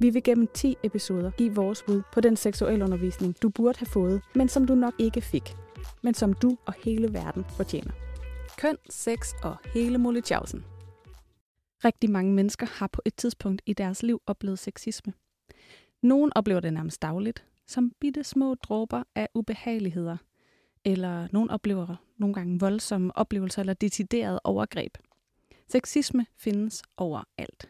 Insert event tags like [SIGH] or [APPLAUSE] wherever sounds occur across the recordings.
Vi vil gennem 10 episoder give vores bud på den seksualundervisning, du burde have fået, men som du nok ikke fik, men som du og hele verden fortjener. Køn, sex og hele Molletjavsen. Rigtig mange mennesker har på et tidspunkt i deres liv oplevet sexisme. Nogle oplever det nærmest dagligt, som bitte små dråber af ubehageligheder, eller nogen oplever nogle gange voldsomme oplevelser eller decideret overgreb. Sexisme findes overalt.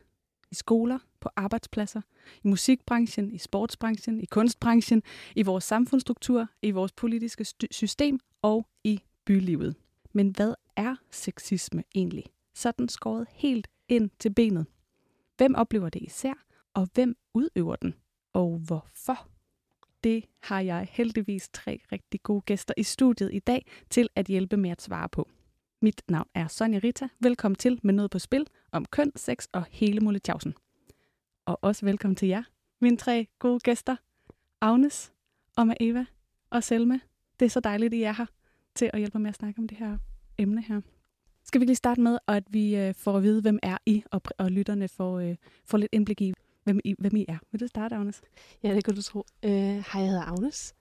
I skoler, på arbejdspladser, i musikbranchen, i sportsbranchen, i kunstbranchen, i vores samfundsstruktur, i vores politiske system og i bylivet. Men hvad er sexisme egentlig? Sådan skåret helt ind til benet. Hvem oplever det især, og hvem udøver den? Og hvorfor? Det har jeg heldigvis tre rigtig gode gæster i studiet i dag til at hjælpe med at svare på. Mit navn er Sonja Rita. Velkommen til med noget på spil om køn, sex og hele Molletjavsen. Og også velkommen til jer, mine tre gode gæster. Agnes, og Eva og Selma. Det er så dejligt, at I er her til at hjælpe med at snakke om det her emne her. Skal vi lige starte med, at vi øh, får at vide, hvem er I, og, og lytterne får, øh, får lidt indblik i, hvem I, hvem I er. Vil du starte, Agnes? Ja, det kan du tro. Uh, hej, jeg hedder Agnes.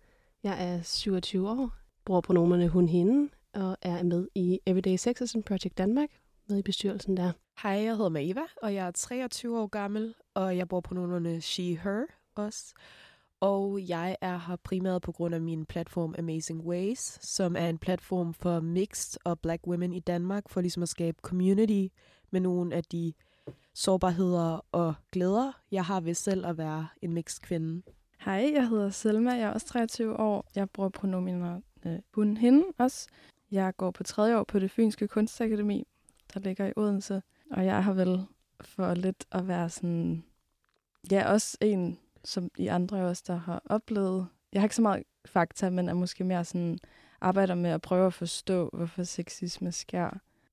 Jeg er 27 år, bruger pronomerne hun, hende, og er med i Everyday Sexism Project Danmark, med i bestyrelsen der. Hej, jeg hedder Maeva, og jeg er 23 år gammel, og jeg bruger pronomerne she, her også. Og jeg er her primært på grund af min platform Amazing Ways, som er en platform for mixed og black women i Danmark, for ligesom at skabe community med nogle af de sårbarheder og glæder, jeg har ved selv at være en mixed kvinde. Hej, jeg hedder Selma, jeg er også 23 år. Jeg bruger pronomener øh, hun, hende også. Jeg går på tredje år på det Fynske Kunstakademi, der ligger i Odense. Og jeg har vel for lidt at være sådan... Ja, også en, som i andre også, der har oplevet... Jeg har ikke så meget fakta, men er måske mere sådan arbejder med at prøve at forstå, hvorfor sexisme sker.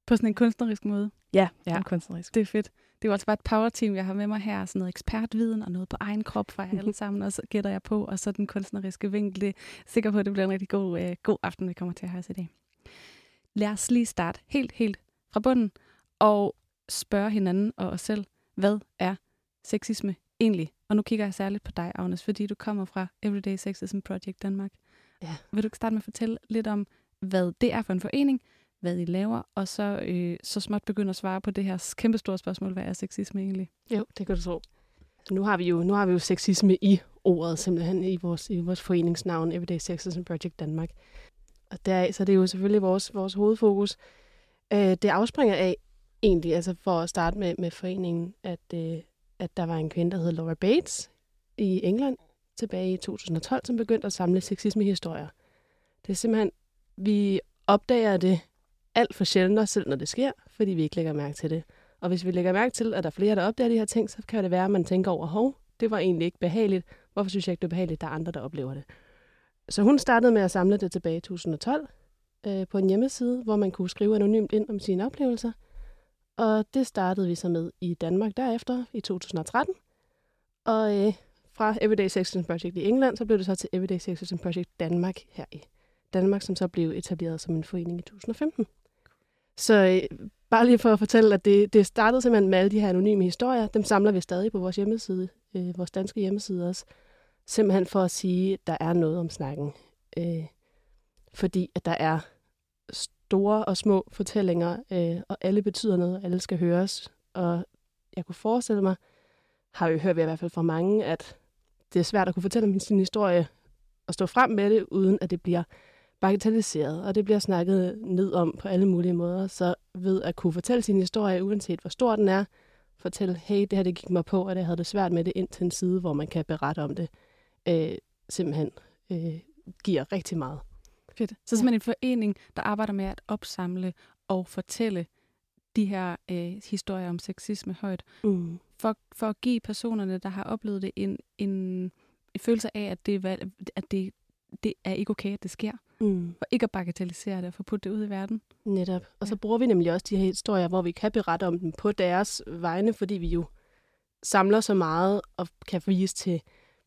På sådan en kunstnerisk måde? Ja, ja. en kunstnerisk. Det er fedt. Det er også bare et power-team, jeg har med mig her. Sådan noget ekspertviden og noget på egen krop fra jer alle [LAUGHS] sammen. Og så gætter jeg på, og så den kunstneriske vinkel. Det er sikker på, at det bliver en rigtig god, øh, god aften, vi kommer til at have os i dag. Lad os lige starte helt, helt fra bunden og spørge hinanden og os selv, hvad er sexisme egentlig? Og nu kigger jeg særligt på dig, Agnes, fordi du kommer fra Everyday Sexism Project Danmark. Ja. Vil du starte med at fortælle lidt om, hvad det er for en forening, hvad I laver, og så, øh, så småt begynde at svare på det her kæmpe store spørgsmål, hvad er sexisme egentlig? Jo, det kan du tro. Nu har vi jo, nu har vi jo sexisme i ordet, simpelthen i vores, i vores foreningsnavn, Everyday Sexism Project Danmark. Og deraf, så det er jo selvfølgelig vores, vores hovedfokus. Øh, det afspringer af, egentlig, altså for at starte med, med foreningen, at, øh, at der var en kvinde, der hed Laura Bates i England tilbage i 2012, som begyndte at samle sexisme-historier. Det er simpelthen, vi opdager det alt for sjældent, selv når det sker, fordi vi ikke lægger mærke til det. Og hvis vi lægger mærke til, at der er flere, der opdager de her ting, så kan det være, at man tænker over, hov, det var egentlig ikke behageligt. Hvorfor synes jeg ikke, det er behageligt, der er andre, der oplever det? Så hun startede med at samle det tilbage i 2012 øh, på en hjemmeside, hvor man kunne skrive anonymt ind om sine oplevelser. Og det startede vi så med i Danmark derefter i 2013. Og øh, fra Everyday Sexism Project i England, så blev det så til Everyday Sexism Project Danmark her i Danmark, som så blev etableret som en forening i 2015. Så øh, bare lige for at fortælle, at det, det startede simpelthen med alle de her anonyme historier. Dem samler vi stadig på vores hjemmeside, øh, vores danske hjemmeside også. Simpelthen for at sige, at der er noget om snakken. Øh, fordi at der er store og små fortællinger, øh, og alle betyder noget, alle skal høres. Og jeg kunne forestille mig, har vi hørt i hvert fald fra mange, at det er svært at kunne fortælle min sin historie og stå frem med det, uden at det bliver bagatelliseret, og det bliver snakket ned om på alle mulige måder. Så ved at kunne fortælle sin historie, uanset hvor stor den er, fortælle, hey, det her det gik mig på, og det havde det svært med det ind til en side, hvor man kan berette om det, øh, simpelthen øh, giver rigtig meget. Fedt. Så simpelthen en forening, der arbejder med at opsamle og fortælle de her øh, historier om sexisme højt. Mm. For, for at give personerne, der har oplevet det, en, en, en følelse af, at det, at det, det er ikke okay, at det sker. Mm. Og ikke at bagatellisere det og få putte det ud i verden. Netop. Og så bruger vi nemlig også de her historier, hvor vi kan berette om dem på deres vegne, fordi vi jo samler så meget og kan vise til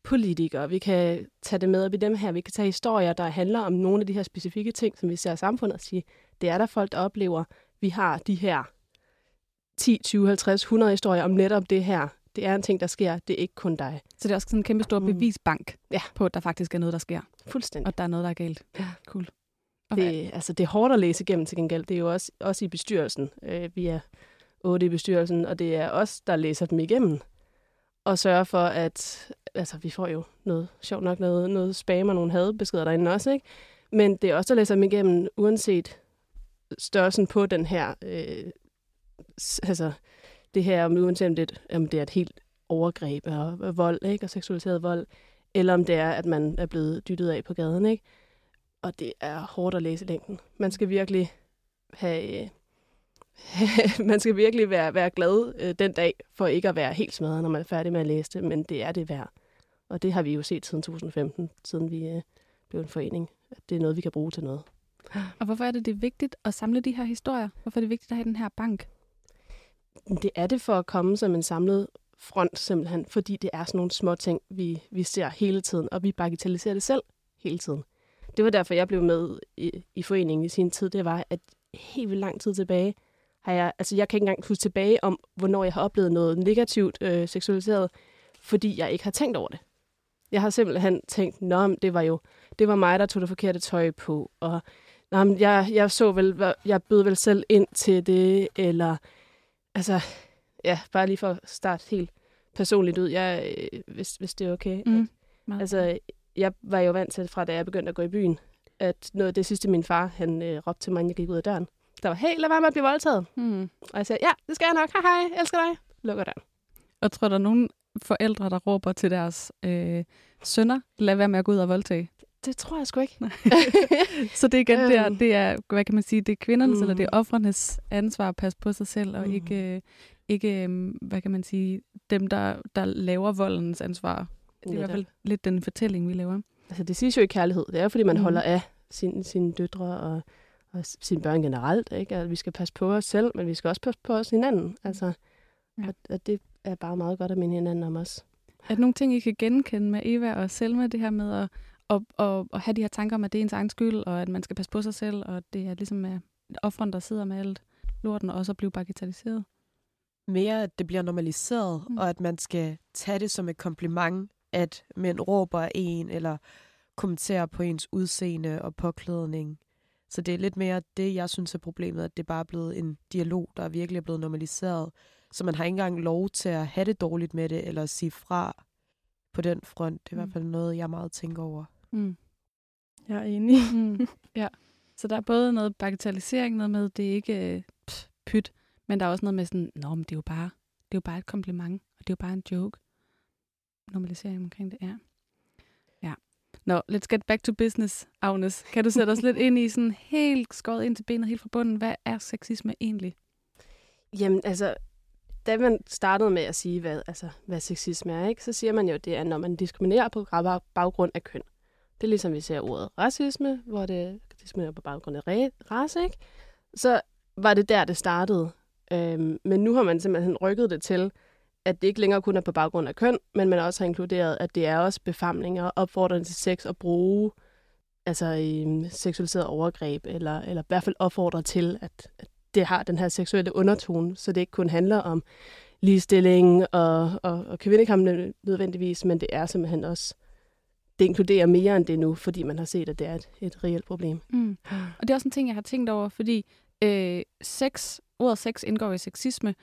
politikere. Vi kan tage det med op i dem her. Vi kan tage historier, der handler om nogle af de her specifikke ting, som vi ser i samfundet og sige, det er der folk, der oplever. Vi har de her 10, 20, 50, 100 historier om netop det her. Det er en ting, der sker. Det er ikke kun dig. Så det er også sådan en kæmpe stor Mm. bevisbank Ja. på, at der faktisk er noget, der sker, Fuldstændig. og der er noget, der er galt. Ja. Cool. Hvad- Det, altså, det er hårdt at læse igennem til gengæld. Det er jo også, også i bestyrelsen. Øh, vi er otte i bestyrelsen, og det er os, der læser dem igennem. Og sørger for, at altså, vi får jo noget, sjovt nok, noget, noget spam og nogle hadbeskeder derinde også, ikke? Men det er også der læser dem igennem, uanset størrelsen på den her, øh, altså det her, om uanset om det, om det er et helt overgreb og, og vold, ikke? Og seksualiseret vold, eller om det er, at man er blevet dyttet af på gaden, ikke? Og det er hårdt at læse i længden. Man skal virkelig have... øh, [LAUGHS] man skal virkelig være, være glad øh, den dag, for ikke at være helt smadret, når man er færdig med at læse det, men det er det værd. Og det har vi jo set siden 2015, siden vi øh, blev en forening. At det er noget, vi kan bruge til noget. Og hvorfor er det, det er vigtigt at samle de her historier? Hvorfor er det vigtigt at have den her bank? Det er det for at komme som en samlet front simpelthen, fordi det er sådan nogle små ting, vi, vi ser hele tiden, og vi bagatelliserer det selv hele tiden. Det var derfor, jeg blev med i, i foreningen i sin tid. Det var, at helt vildt lang tid tilbage har jeg, altså jeg kan ikke engang huske tilbage om, hvornår jeg har oplevet noget negativt øh, seksualiseret, fordi jeg ikke har tænkt over det. Jeg har simpelthen tænkt, nå, det var jo, det var mig, der tog det forkerte tøj på, og nå, men jeg, jeg så vel, jeg bød vel selv ind til det, eller altså, ja, bare lige for at starte helt personligt ud, jeg, øh, hvis, hvis det er okay. Mm. Meget. Altså, jeg var jo vant til, fra da jeg begyndte at gå i byen, at noget af det sidste, min far, han øh, råbte til mig, når jeg gik ud af døren. Der var, hey, lad være med at blive voldtaget. Mm. Og jeg sagde, ja, det skal jeg nok. Hej, hej, elsker dig. Lukker døren. Og tror der er nogen forældre, der råber til deres øh, sønner, lad være med at gå ud og voldtage? Det tror jeg sgu ikke. [LAUGHS] Så det er igen der, Øhm. det er, hvad kan man sige, det er kvindernes, Mm. eller det er offrenes ansvar at passe på sig selv, og Mm. ikke, øh, ikke øh, hvad kan man sige, dem, der, der laver voldens ansvar. Det er i hvert fald lidt den fortælling, vi laver. Altså, det siges jo i kærlighed. Det er fordi man Mm. mm. holder af sin, sine døtre og, og sine børn generelt. Ikke? At vi skal passe på os selv, men vi skal også passe på os hinanden. Altså, Ja. ja. og, og det er bare meget godt at minde hinanden om os. Er der nogle ting, I kan genkende med Eva og Selma, det her med at, at, at, at have de her tanker om, at det er ens egen skyld, og at man skal passe på sig selv, og det er ligesom er offren, der sidder med alt lorten, og også at blive bagatelliseret? Mere, at det bliver normaliseret, Mm. mm. og at man skal tage det som et kompliment, at mænd råber af en, eller kommenterer på ens udseende og påklædning. Så det er lidt mere det, jeg synes er problemet, at det bare er blevet en dialog, der virkelig er blevet normaliseret. Så man har ikke engang lov til at have det dårligt med det, eller sige fra på den front. Det er i Mm. hvert fald noget, jeg meget tænker over. Mm. Jeg er enig. [LAUGHS] Mm. ja. Så der er både noget bagatellisering, noget med, det er ikke øh, pff, pyt, men der er også noget med sådan, nå, men det er jo bare, det er jo bare et kompliment, og det er jo bare en joke. Normalisering omkring det, ja. Ja. Nå, let's get back to business, Agnes. Kan du sætte os lidt ind i sådan helt skåret ind til benet, helt fra bunden? Hvad er sexisme egentlig? Jamen, altså, da man startede med at sige, hvad, altså, hvad sexisme er, ikke, så siger man jo, det er, når man diskriminerer på baggrund af køn. Det er ligesom, vi ser ordet racisme, hvor det diskriminerer på baggrund af race, ikke? Så var det der, det startede. Øhm, men nu har man simpelthen rykket det til, at det ikke længere kun er på baggrund af køn, men man også har inkluderet, at det er også befamlinger, opfordring til sex og bruge altså øhm, seksualiseret overgreb, eller, eller i hvert fald opfordrer til, at, at det har den her seksuelle undertone, så det ikke kun handler om ligestilling og, og, og kvindekamp nødvendigvis, men det er simpelthen også, det inkluderer mere end det nu, fordi man har set, at det er et, et reelt problem. Mm. Og det er også en ting, jeg har tænkt over, fordi øh, sex, ordet sex indgår i sexisme,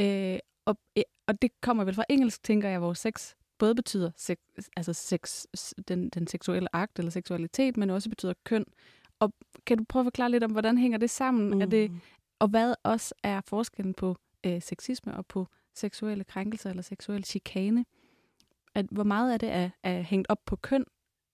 øh, og, øh, og det kommer vel fra engelsk, tænker jeg, hvor sex både betyder sex, altså sex, den, den seksuelle akt eller seksualitet, men også betyder køn. Og kan du prøve at forklare lidt om, hvordan hænger det sammen? Mm. Er det, og hvad også er forskellen på øh, sexisme og på seksuelle krænkelser eller seksuel chikane? At, hvor meget af det er, er hængt op på køn,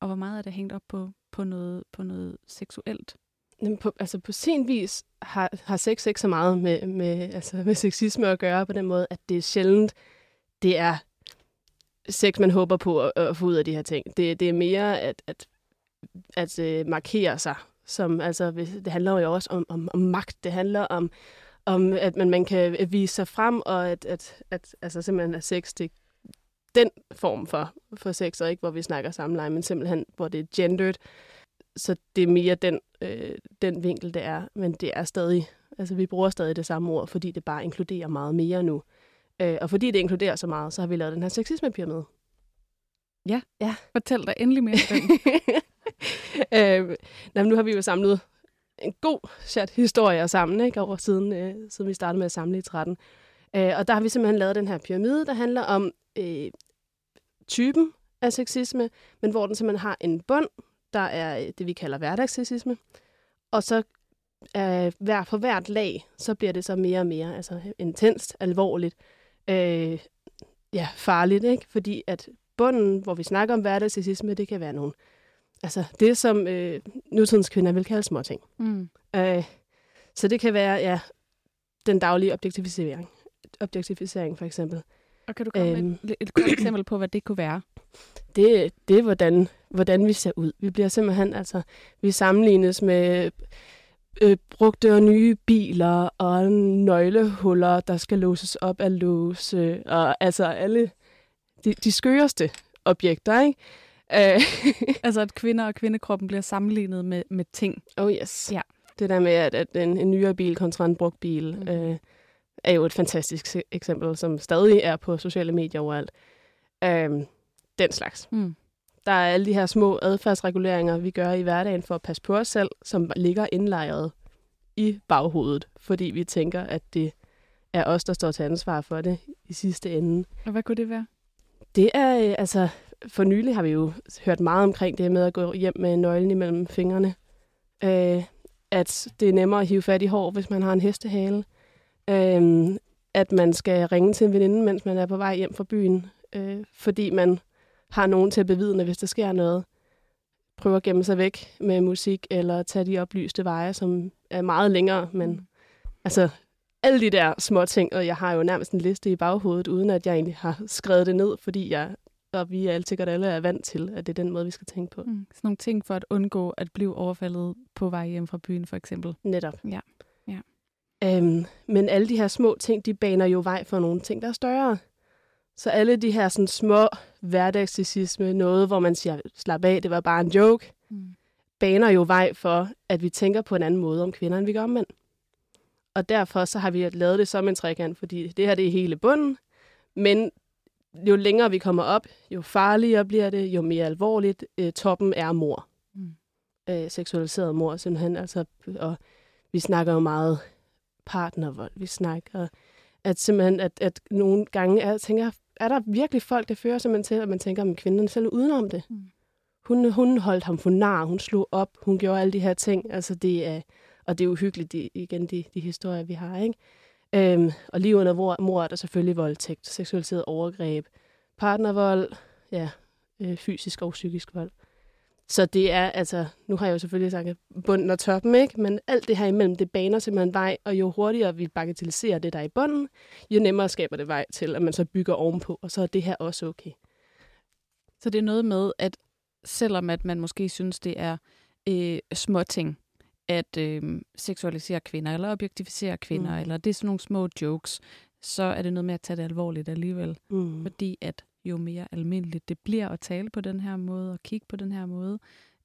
og hvor meget er det hængt op på, på, noget, på noget seksuelt? Jamen, på, altså på sin vis har, har sex ikke så meget med, med, altså med sexisme at gøre på den måde, at det er sjældent, det er sex, man håber på at, at få ud af de her ting. Det, det er mere at, at, at at markere sig. Som, altså, det handler jo også om, om, om magt. Det handler om, om at man, man kan vise sig frem, og at, at, at altså, simpelthen er sex, det den form for, for sex, og ikke hvor vi snakker samleje, men simpelthen hvor det er gendered. Så det er mere den, øh, den vinkel, det er. Men det er stadig, altså vi bruger stadig det samme ord, fordi det bare inkluderer meget mere nu. Øh, og fordi det inkluderer så meget, så har vi lavet den her sexisme-pyramide. Fortæl dig endelig mere om [LAUGHS] øh, nej, nu har vi jo samlet en god chat historier sammen, ikke, over siden, øh, siden vi startede med at samle i 13. Øh, og der har vi simpelthen lavet den her pyramide, der handler om øh, typen af sexisme, men hvor den simpelthen har en bund, der er øh, det, vi kalder hverdagssexisme. Og så øh, hver, for hvert lag, så bliver det så mere og mere altså intenst, alvorligt, øh, ja, farligt, ikke? Fordi at bunden, hvor vi snakker om hverdagssexisme, det kan være nogle Altså det, som øh, nutidens kvinder vil kalde småting. Mm. Øh, så det kan være ja, den daglige objektivisering. Objektivisering for eksempel. Og kan du komme med Øhm. et, et godt eksempel på, hvad det kunne være? Det, det er, hvordan, hvordan vi ser ud. Vi bliver simpelthen, altså, vi sammenlignes med øh, brugte og nye biler og nøglehuller, der skal låses op af låse, og altså alle de, de skøreste objekter, ikke? Øh, [LAUGHS] Altså, at kvinder og kvindekroppen bliver sammenlignet med, med ting. Oh yes. Ja. Det der med, at, at en, en nyere bil kontra en brugt bil, mm. øh, er jo et fantastisk se- eksempel, som stadig er på sociale medier overalt. Øhm, den slags. Mm. Der er alle de her små adfærdsreguleringer, vi gør i hverdagen for at passe på os selv, som ligger indlejret i baghovedet, fordi vi tænker, at det er os, der står til ansvar for det i sidste ende. Og hvad kunne det være? Det er, øh, altså, for nylig har vi jo hørt meget omkring det med at gå hjem med nøglen imellem fingrene. Øh, at det er nemmere at hive fat i hår, hvis man har en hestehale. Øh, at man skal ringe til en veninde, mens man er på vej hjem fra byen, øh, fordi man har nogen til at bevidne, hvis der sker noget. Prøver at gemme sig væk med musik, eller tage de oplyste veje, som er meget længere, men Mm. altså alle de der små ting, og jeg har jo nærmest en liste i baghovedet, uden at jeg egentlig har skrevet det ned, fordi jeg, og vi er alt sikkert alle er vant til, at det er den måde, vi skal tænke på. Mm. Sådan nogle ting for at undgå at blive overfaldet på vej hjem fra byen, for eksempel. Netop. Ja. Ja. Øhm, men alle de her små ting, de baner jo vej for nogle ting, der er større. Så alle de her sådan små hverdagssexisme, noget, hvor man siger, slap af, det var bare en joke, Mm. baner jo vej for, at vi tænker på en anden måde om kvinder, end vi gør om mænd. Og derfor så har vi lavet det som en trekant, fordi det her det er hele bunden, men jo længere vi kommer op, jo farligere bliver det, jo mere alvorligt. Øh, toppen er mor. Mm. Øh, seksualiseret mor simpelthen. Altså, og vi snakker jo meget partnervold. Vi snakker, at simpelthen, at, at nogle gange, er, tænker, er der virkelig folk, der fører simpelthen til, at man tænker, at kvinden selv udenom det. Mm. Hun, hun holdt ham for nar, hun slog op, hun gjorde alle de her ting. Altså det er, og det er uhyggeligt, de, igen, de, de historier, vi har. Ikke? Øhm, og lige under mor, mor er der selvfølgelig voldtægt, seksualiseret overgreb, partnervold, ja, øh, fysisk og psykisk vold. Så det er, altså, nu har jeg jo selvfølgelig sagt bunden og toppen, ikke? Men alt det her imellem, det baner simpelthen vej, og jo hurtigere vi bagatelliserer det, der er i bunden, jo nemmere skaber det vej til, at man så bygger ovenpå, og så er det her også okay. Så det er noget med, at selvom at man måske synes, det er øh, små ting, at øh, seksualisere kvinder, eller objektivisere kvinder, Mm. eller det er sådan nogle små jokes, så er det noget med at tage det alvorligt alligevel. Mm. Fordi at jo mere almindeligt det bliver at tale på den her måde, og kigge på den her måde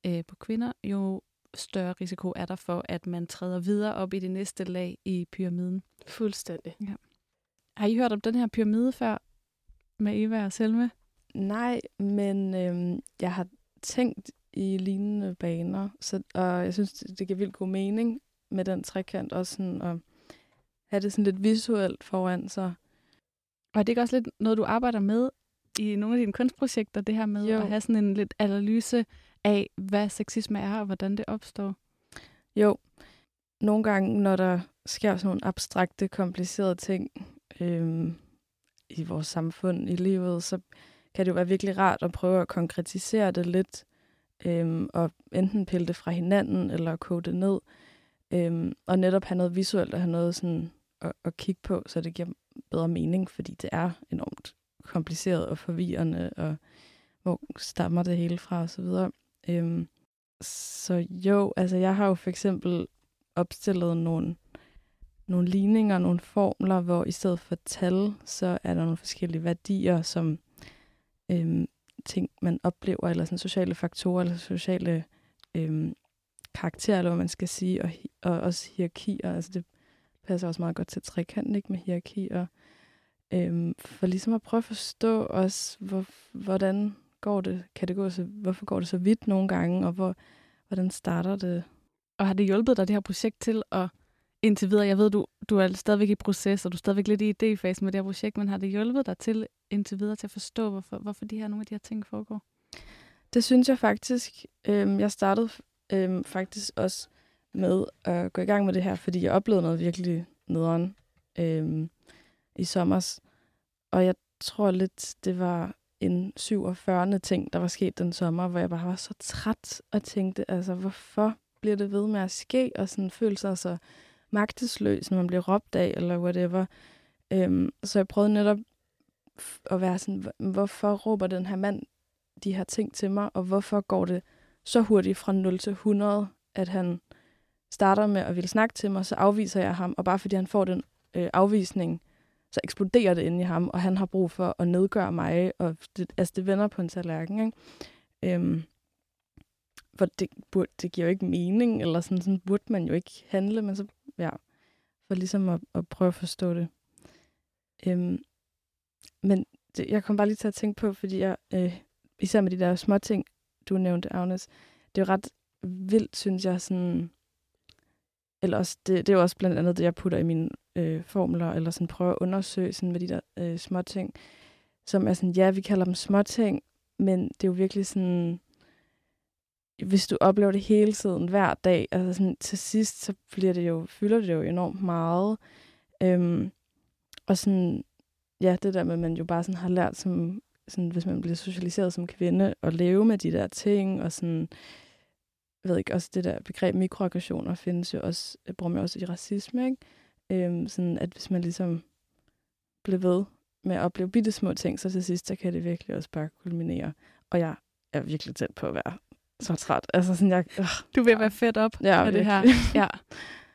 øh, på kvinder, jo større risiko er der for, at man træder videre op i det næste lag i pyramiden. Fuldstændig. Har I hørt om den her pyramide før med Eva og Selma? Nej, men øhm, jeg har tænkt i lignende baner, så, og jeg synes, det, det giver vildt god mening med den trekant, også sådan at have det sådan lidt visuelt foran sig. Og er det ikke også lidt noget, du arbejder med i nogle af dine kunstprojekter, det her med Jo. at have sådan en lidt analyse af, hvad sexisme er, og hvordan det opstår? Jo, nogle gange, når der sker sådan nogle abstrakte, komplicerede ting øhm, i vores samfund, i livet, så kan det jo være virkelig rart at prøve at konkretisere det lidt, øhm, og enten pille det fra hinanden, eller koge det ned, øhm, og netop have noget visuelt, og have noget sådan at, at kigge på, så det giver bedre mening, fordi det er enormt kompliceret og forvirrende, og hvor stammer det hele fra, og så videre. Øhm, så jo, altså jeg har jo for eksempel opstillet nogle, nogle ligninger, nogle formler, hvor i stedet for tal, så er der nogle forskellige værdier, som øhm, ting, man oplever, eller sådan sociale faktorer, eller sociale øhm, karakterer, eller hvad man skal sige, og, og også hierarkier. Altså det passer også meget godt til trekanten, ikke med hierarkier. Øhm, for ligesom at prøve at forstå også, hvor, hvordan går det, kan det gå så, hvorfor går det så vidt nogle gange, og hvor, hvordan starter det? Og har det hjulpet dig, det her projekt, til at indtil videre, jeg ved, du, du er stadigvæk i proces, og du er stadigvæk lidt i idéfasen med det her projekt, men har det hjulpet dig til indtil videre til at forstå, hvorfor, hvorfor de her, nogle af de her ting foregår? Det synes jeg faktisk. Øhm, jeg startede øhm, faktisk også med at gå i gang med det her, fordi jeg oplevede noget virkelig nederen øhm, i sommer. Og jeg tror lidt, det var en 47. ting, der var sket den sommer, hvor jeg bare var så træt og tænkte, altså hvorfor bliver det ved med at ske, og sådan følte sig så magtesløs, når man bliver råbt af, eller whatever. Øhm, så jeg prøvede netop at være sådan, hvorfor råber den her mand de her ting til mig, og hvorfor går det så hurtigt fra 0 til 100, at han starter med at ville snakke til mig, så afviser jeg ham, og bare fordi han får den øh, afvisning, så eksploderer det inde i ham, og han har brug for at nedgøre mig, og det, altså det vender på en tallerken, ikke? Øhm, for det, burde, det giver jo ikke mening, eller sådan, sådan burde man jo ikke handle, men så, ja, for ligesom at, at prøve at forstå det. Øhm, men det, jeg kom bare lige til at tænke på, fordi jeg, øh, især med de der små ting, du nævnte, Agnes, det er jo ret vildt, synes jeg, sådan, eller også, det, det er jo også blandt andet det, jeg putter i mine øh, formler, eller sådan prøver at undersøge sådan med de der øh, små ting, som er sådan, ja, vi kalder dem små ting, men det er jo virkelig sådan, hvis du oplever det hele tiden, hver dag, altså sådan, til sidst, så bliver det jo, fylder det jo enormt meget. Øhm, og sådan, ja, det der med, at man jo bare sådan har lært, som, sådan, hvis man bliver socialiseret som kvinde, at leve med de der ting, og sådan, jeg ved ikke, også det der begreb mikroaggressioner findes jo også, jeg bruger man også i racisme, ikke? Øhm, sådan, at hvis man ligesom bliver ved med at opleve bitte små ting, så til sidst, så kan det virkelig også bare kulminere. Og jeg er virkelig tæt på at være så træt. Altså sådan, jeg, øh, du vil være fedt op ja, med det her. [LAUGHS] Ja,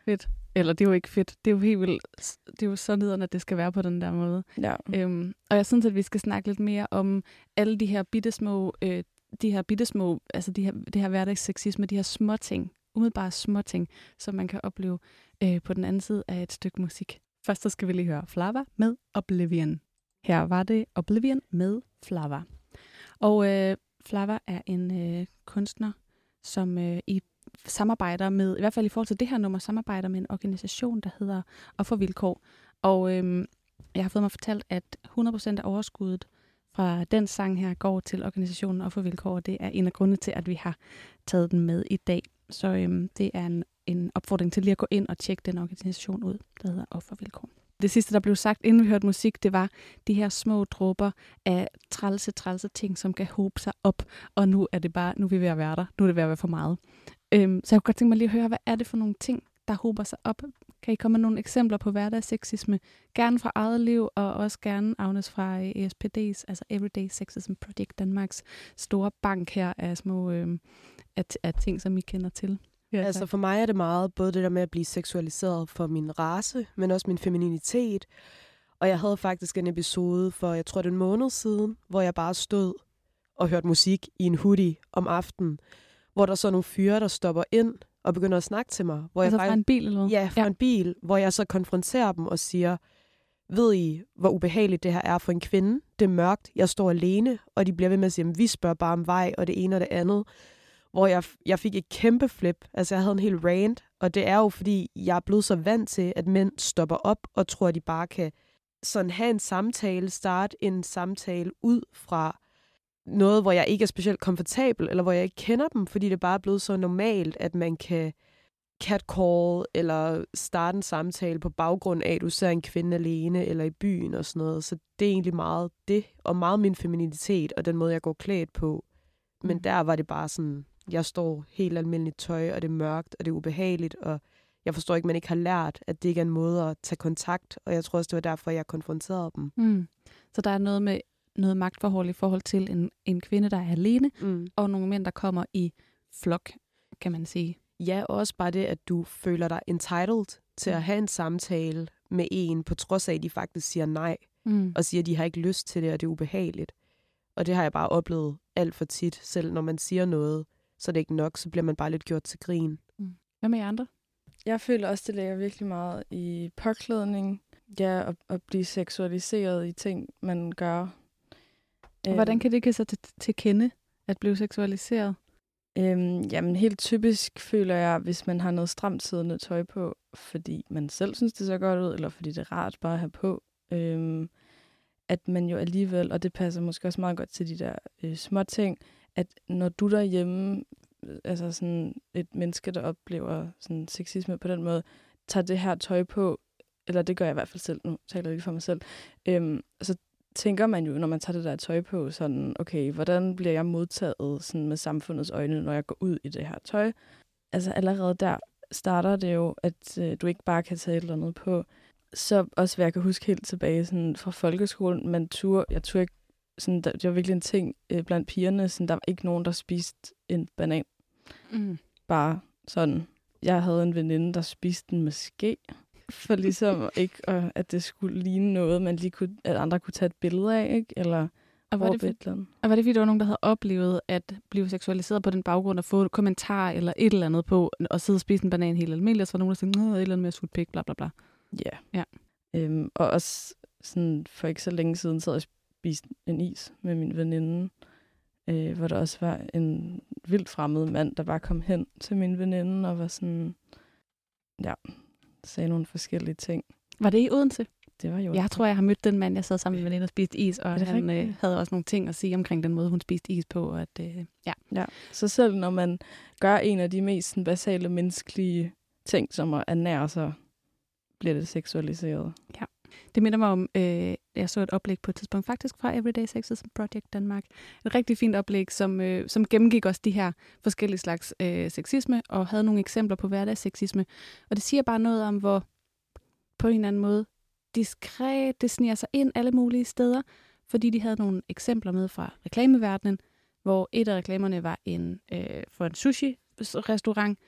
fedt. Eller det er jo ikke fedt. Det er jo helt vildt. Det er jo så nederen, at det skal være på den der måde. Ja. Øhm, og jeg synes, at vi skal snakke lidt mere om alle de her bittesmå, øh, de her bittesmå, altså de her, det her hverdagsseksisme, de her små ting, umiddelbare små ting, som man kan opleve øh, på den anden side af et stykke musik. Først så skal vi lige høre Flava med Oblivion. Her var det Oblivion med Flava. Og øh, Flava er en øh, kunstner, som øh, i samarbejder med, i hvert fald i forhold til det her nummer, samarbejder med en organisation, der hedder Offervilkår. Og øh, jeg har fået mig fortalt, at 100% af overskuddet fra den sang her går til organisationen Offervilkår, og det er en af grundene til, at vi har taget den med i dag. Så øh, det er en, en opfordring til lige at gå ind og tjekke den organisation ud, der hedder Offervilkår. Det sidste, der blev sagt, inden vi hørte musik, det var de her små dråber af trælse, trælse ting, som kan håbe sig op. Og nu er det bare, nu er vi ved at være der. Nu er det ved at være for meget. Øhm, så jeg kunne godt tænke mig lige at høre, hvad er det for nogle ting, der håber sig op? Kan I komme med nogle eksempler på hverdagsseksisme? Gerne fra eget liv, og også gerne Agnes fra øh, ESPD's, altså Everyday Sexism Project Danmarks store bank her af små øh, af, af ting, som I kender til. Ja, altså for mig er det meget både det der med at blive seksualiseret for min race, men også min femininitet. Og jeg havde faktisk en episode for, jeg tror det er en måned siden, hvor jeg bare stod og hørte musik i en hoodie om aftenen, hvor der så nogle fyre, der stopper ind og begynder at snakke til mig. Hvor altså jeg fra en bil eller hvad? Ja, fra ja. en bil, hvor jeg så konfronterer dem og siger, ved I, hvor ubehageligt det her er for en kvinde? Det er mørkt, jeg står alene, og de bliver ved med at sige, vi spørger bare om vej, og det ene og det andet hvor jeg, jeg fik et kæmpe flip. Altså, jeg havde en hel rant, og det er jo, fordi jeg er blevet så vant til, at mænd stopper op og tror, at de bare kan sådan have en samtale, starte en samtale ud fra noget, hvor jeg ikke er specielt komfortabel, eller hvor jeg ikke kender dem, fordi det bare er blevet så normalt, at man kan catcall eller starte en samtale på baggrund af, at du ser en kvinde alene eller i byen og sådan noget. Så det er egentlig meget det, og meget min femininitet og den måde, jeg går klædt på. Men mm. der var det bare sådan, jeg står helt almindeligt tøj, og det er mørkt, og det er ubehageligt, og jeg forstår ikke, at man ikke har lært, at det ikke er en måde at tage kontakt, og jeg tror også, det var derfor, jeg konfronterede dem. Mm. Så der er noget med noget magtforhold i forhold til en, en kvinde, der er alene, mm. og nogle mænd, der kommer i flok, kan man sige. Ja, også bare det, at du føler dig entitled til at mm. have en samtale med en, på trods af, at de faktisk siger nej, mm. og siger, at de har ikke lyst til det, og det er ubehageligt. Og det har jeg bare oplevet alt for tit, selv når man siger noget, så er det ikke nok, så bliver man bare lidt gjort til grin. Mm. Hvad med jer andre? Jeg føler også, det ligger virkelig meget i påklædning. ja, at, at blive seksualiseret i ting, man gør. Og Hvordan kan det give sig til, til kende at blive seksualiseret? Øhm, jamen helt typisk føler jeg, hvis man har noget stramt siddende tøj på, fordi man selv synes, det ser godt ud, eller fordi det er rart bare at have på, øhm, at man jo alligevel, og det passer måske også meget godt til de der øh, små ting, at når du derhjemme, altså sådan et menneske, der oplever sådan sexisme på den måde, tager det her tøj på, eller det gør jeg i hvert fald selv, nu taler jeg lige for mig selv, øhm, så tænker man jo, når man tager det der tøj på, sådan, okay, hvordan bliver jeg modtaget sådan med samfundets øjne, når jeg går ud i det her tøj? Altså allerede der starter det jo, at øh, du ikke bare kan tage et eller andet på. Så også, hvad jeg kan huske helt tilbage sådan, fra folkeskolen, man tur, jeg turde ikke, sådan, der, det var virkelig en ting øh, blandt pigerne, sådan, der var ikke nogen, der spiste en banan. Mm. Bare sådan. Jeg havde en veninde, der spiste den med ske for ligesom [LAUGHS] ikke, at, at det skulle ligne noget, man lige kunne, at andre kunne tage et billede af, ikke? Eller og var, det, for, og var det fordi, der var nogen, der havde oplevet at blive seksualiseret på den baggrund, og få et kommentar eller et eller andet på, og sidde og spise en banan helt almindeligt, og så var nogen, der sagde, noget et eller andet med sut pik, bla bla bla. Ja. ja. Øhm, og også sådan, for ikke så længe siden, så havde jeg spist en is med min veninde, øh, hvor der også var en vildt fremmed mand, der bare kom hen til min veninde og var sådan, ja, sagde nogle forskellige ting. Var det i Odense? Det var jo. Jeg tror, jeg har mødt den mand, jeg sad sammen med veninde og spiste is, og han øh, havde også nogle ting at sige omkring den måde, hun spiste is på. At, øh, ja. ja. Så selv når man gør en af de mest basale menneskelige ting, som at ernære sig, bliver det seksualiseret. Ja. Det minder mig om, øh, jeg så et oplæg på et tidspunkt faktisk fra Everyday Sexism Project Danmark. Et rigtig fint oplæg, som, øh, som gennemgik også de her forskellige slags øh, sexisme, og havde nogle eksempler på hverdagsseksisme. Og det siger bare noget om, hvor på en eller anden måde diskret det sniger sig ind alle mulige steder, fordi de havde nogle eksempler med fra reklameverdenen, hvor et af reklamerne var en øh, for en sushi-restaurant,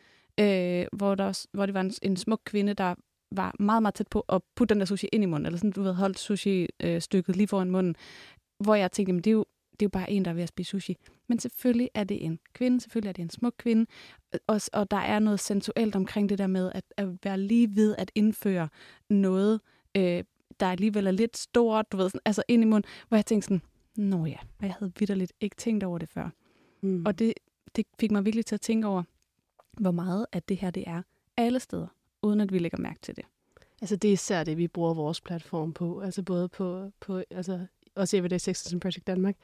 øh, hvor, der hvor det var en, en smuk kvinde, der var meget, meget tæt på at putte den der sushi ind i munden, eller sådan, du ved, holdt sushi-stykket lige foran munden, hvor jeg tænkte, jamen, det er jo det er jo bare en, der er ved at spise sushi. Men selvfølgelig er det en kvinde, selvfølgelig er det en smuk kvinde, og, og der er noget sensuelt omkring det der med at, at være lige ved at indføre noget, øh, der alligevel er lidt stort, du ved, sådan, altså ind i munden, hvor jeg tænkte sådan, nå ja, og jeg havde vidderligt ikke tænkt over det før. Mm. Og det, det fik mig virkelig til at tænke over, hvor meget at det her det er alle steder uden at vi lægger mærke til det. Altså det er især det, vi bruger vores platform på. Altså både på, på altså også Everyday Sexism Project Danmark.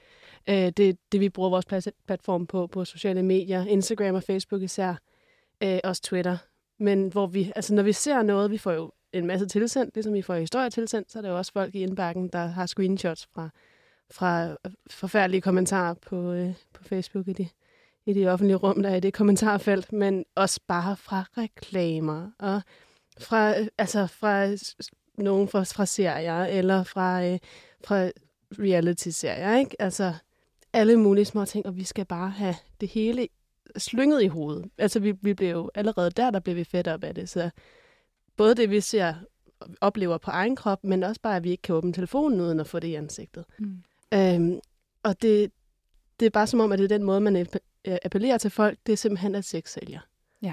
Øh, det det, vi bruger vores platform på, på sociale medier, Instagram og Facebook især, øh, også Twitter. Men hvor vi, altså når vi ser noget, vi får jo en masse tilsendt, ligesom vi får historier tilsendt, så er der jo også folk i indbakken, der har screenshots fra, fra forfærdelige kommentarer på, øh, på Facebook i de, i de offentlige rum, der er i det kommentarfelt, men også bare fra reklamer og fra, altså fra nogen fra, fra serier eller fra, øh, fra reality-serier, ikke? Altså alle mulige små ting, og vi skal bare have det hele slynget i hovedet. Altså vi, vi bliver jo allerede der, der bliver vi fedt op af det, så både det, vi ser oplever på egen krop, men også bare, at vi ikke kan åbne telefonen uden at få det i ansigtet. Mm. Øhm, og det, det er bare som om, at det er den måde, man øh, appellerer til folk, det er simpelthen at sex sælger. Ja.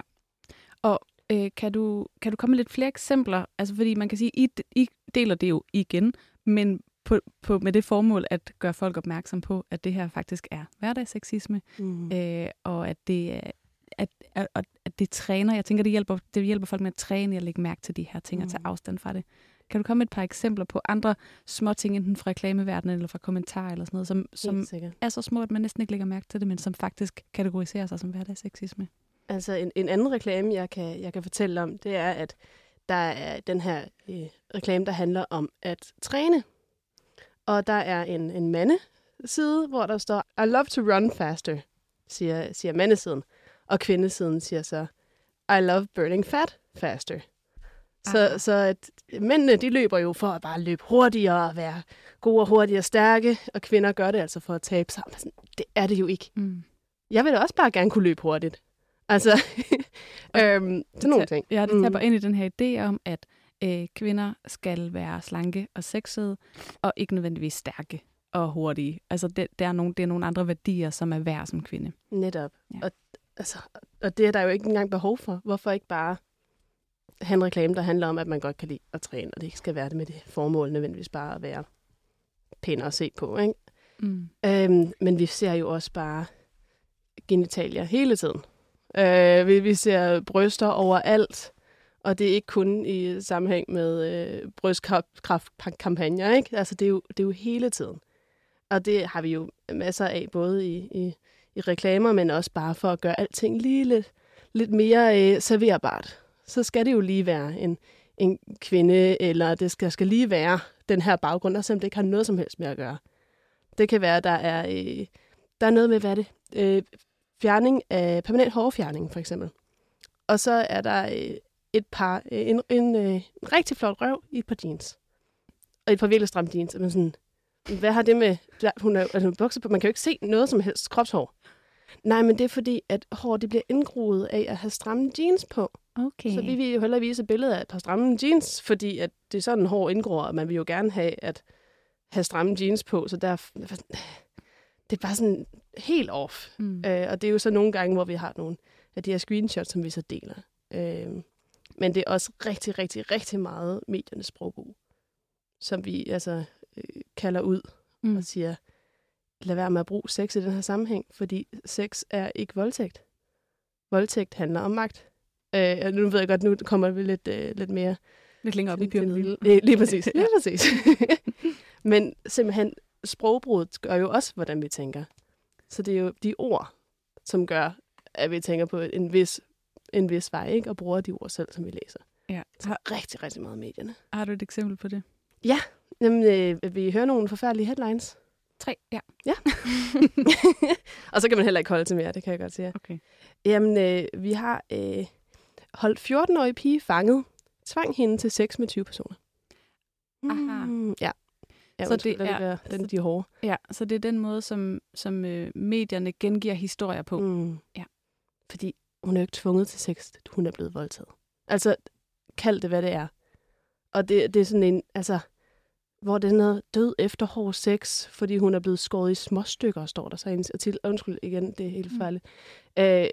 Og øh, kan, du, kan du komme med lidt flere eksempler? Altså, fordi man kan sige, I, I deler det jo igen, men på, på, med det formål at gøre folk opmærksom på, at det her faktisk er hverdagsseksisme, mm. øh, og at det er at, at, at, at det træner, jeg tænker, det hjælper, det hjælper folk med at træne at lægge mærke til de her ting mm. og tage mm. afstand fra det. Kan du komme med et par eksempler på andre små ting, enten fra reklameverdenen eller fra kommentarer eller sådan noget, som, som er så små, at man næsten ikke lægger mærke til det, men som faktisk kategoriserer sig som hverdagssexisme? Altså en, en anden reklame, jeg kan, jeg kan fortælle om, det er, at der er den her øh, reklame, der handler om at træne. Og der er en, en mandeside, hvor der står, I love to run faster, siger, siger mandesiden. Og kvindesiden siger så, I love burning fat faster. Så, så at mændene, de løber jo for at bare løbe hurtigere og være gode og hurtige og stærke, og kvinder gør det altså for at tabe sig. Men det er det jo ikke. Mm. Jeg vil da også bare gerne kunne løbe hurtigt. Altså, [LAUGHS] øhm, sådan nogle ting. Ja, det taber mm. ind i den her idé om, at øh, kvinder skal være slanke og sexede, og ikke nødvendigvis stærke og hurtige. Altså, det, det, er nogle, det er nogle andre værdier, som er værd som kvinde. Netop. Ja. Og, altså, og det er der jo ikke engang behov for. Hvorfor ikke bare have en reklame, der handler om, at man godt kan lide at træne, og det ikke skal være det med det formål nødvendigvis bare at være pænere at se på. Ikke? Mm. Øhm, men vi ser jo også bare genitalier hele tiden. Øh, vi, vi ser bryster overalt, og det er ikke kun i sammenhæng med øh, brystkræftkampagner, ikke? Altså, det er, jo, det er jo hele tiden. Og det har vi jo masser af, både i, i, i reklamer, men også bare for at gøre alting lige lidt, lidt mere øh, serverbart. Så skal det jo lige være en, en kvinde, eller det skal, skal lige være den her baggrund, der simpelthen det ikke har noget som helst med at gøre. Det kan være, at der er, øh, der er noget med, hvad er det? Øh, fjerning af permanent hårfjerning, for eksempel. Og så er der øh, et par, øh, en, en, øh, en rigtig flot røv i et par jeans. Og et par virkelig stramme jeans. Men sådan, hvad har det med... der, hun er altså, bukser på. Man kan jo ikke se noget som helst kropshår. Nej, men det er fordi, at hår det bliver indgroet af at have stramme jeans på. Okay. Så vi vil jo hellere vise billeder af et par stramme jeans, fordi at det er sådan, hår indgror, og man vil jo gerne have at have stramme jeans på. Så der, det er bare sådan helt off. Mm. Øh, og det er jo så nogle gange, hvor vi har nogle af de her screenshots, som vi så deler. Øh, men det er også rigtig, rigtig, rigtig meget mediernes sprogbrug, som vi altså øh, kalder ud Mm. og siger, lad være med at bruge sex i den her sammenhæng, fordi sex er ikke voldtægt. Voldtægt handler om magt. Øh, og nu ved jeg godt, nu kommer vi lidt, øh, lidt mere Lidt længere op i pyramiden. vilde- Lige præcis. Lige præcis. [LAUGHS] Men simpelthen, sprogbruget gør jo også, hvordan vi tænker. Så det er jo de ord, som gør, at vi tænker på en vis, en vis vej, ikke? og bruger de ord selv, som vi læser. Ja. Så Har, rigtig, rigtig meget medierne. har du et eksempel på det? Jamen, øh, vi hører nogle forfærdelige headlines. Tre, ja. [LAUGHS] [LAUGHS] og så kan man heller ikke holde til mere, det kan jeg godt sige. Okay. Jamen, øh, vi har øh, holdt 14-årige pige fanget, tvang hende til sex med 20 personer. Aha. Mm, ja. ja Så så det er... er- Være, den, de er hårde. Ja, så det er den måde, som, som øh, medierne gengiver historier på. Mm. Ja. Fordi hun er jo ikke tvunget til sex. Hun er blevet voldtaget. Altså, kald det, hvad det er. Og det, det er sådan en, altså, hvor det er noget død efter hård sex, fordi hun er blevet skåret i små stykker, står der så i en artikel. Undskyld igen, det er helt Mm. fejligt. Øh,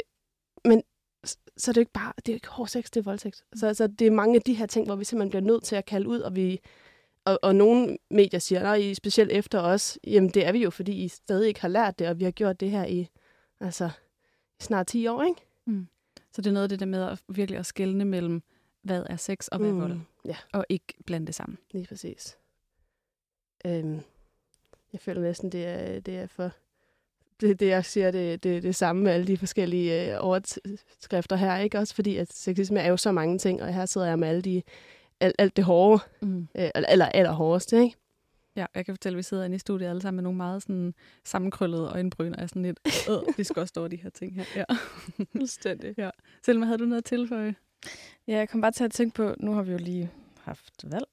men så er det jo ikke bare, det er jo ikke hård sex, det er voldtægt. Så altså, det er mange af de her ting, hvor vi simpelthen bliver nødt til at kalde ud, og vi og, og nogle medier siger, nej, I specielt efter os. Jamen, det er vi jo, fordi I stadig ikke har lært det, og vi har gjort det her i, altså, snart 10 år, ikke? Så det er noget af det der med at virkelig at skelne mellem, hvad er sex og hvad er vold, Ja, og ikke blande det sammen. lige præcis. Øhm, jeg føler næsten, det er, det er for... Det, det, jeg siger, det, det, det samme med alle de forskellige øh, overskrifter her, ikke? Også fordi, at sexisme er jo så mange ting, og her sidder jeg med alle de, alt, alt det hårde, Mm. øh, eller aller, aller hårdeste, ikke? Ja, jeg kan fortælle, at vi sidder inde i studiet alle sammen med nogle meget sådan sammenkrøllede øjenbryn, og er sådan lidt, øh, [LAUGHS] vi skal også stå de her ting her. Ja. Fuldstændig. ja. Selma, havde du noget at tilføje? Ja, jeg kom bare til at tænke på, nu har vi jo lige haft valg,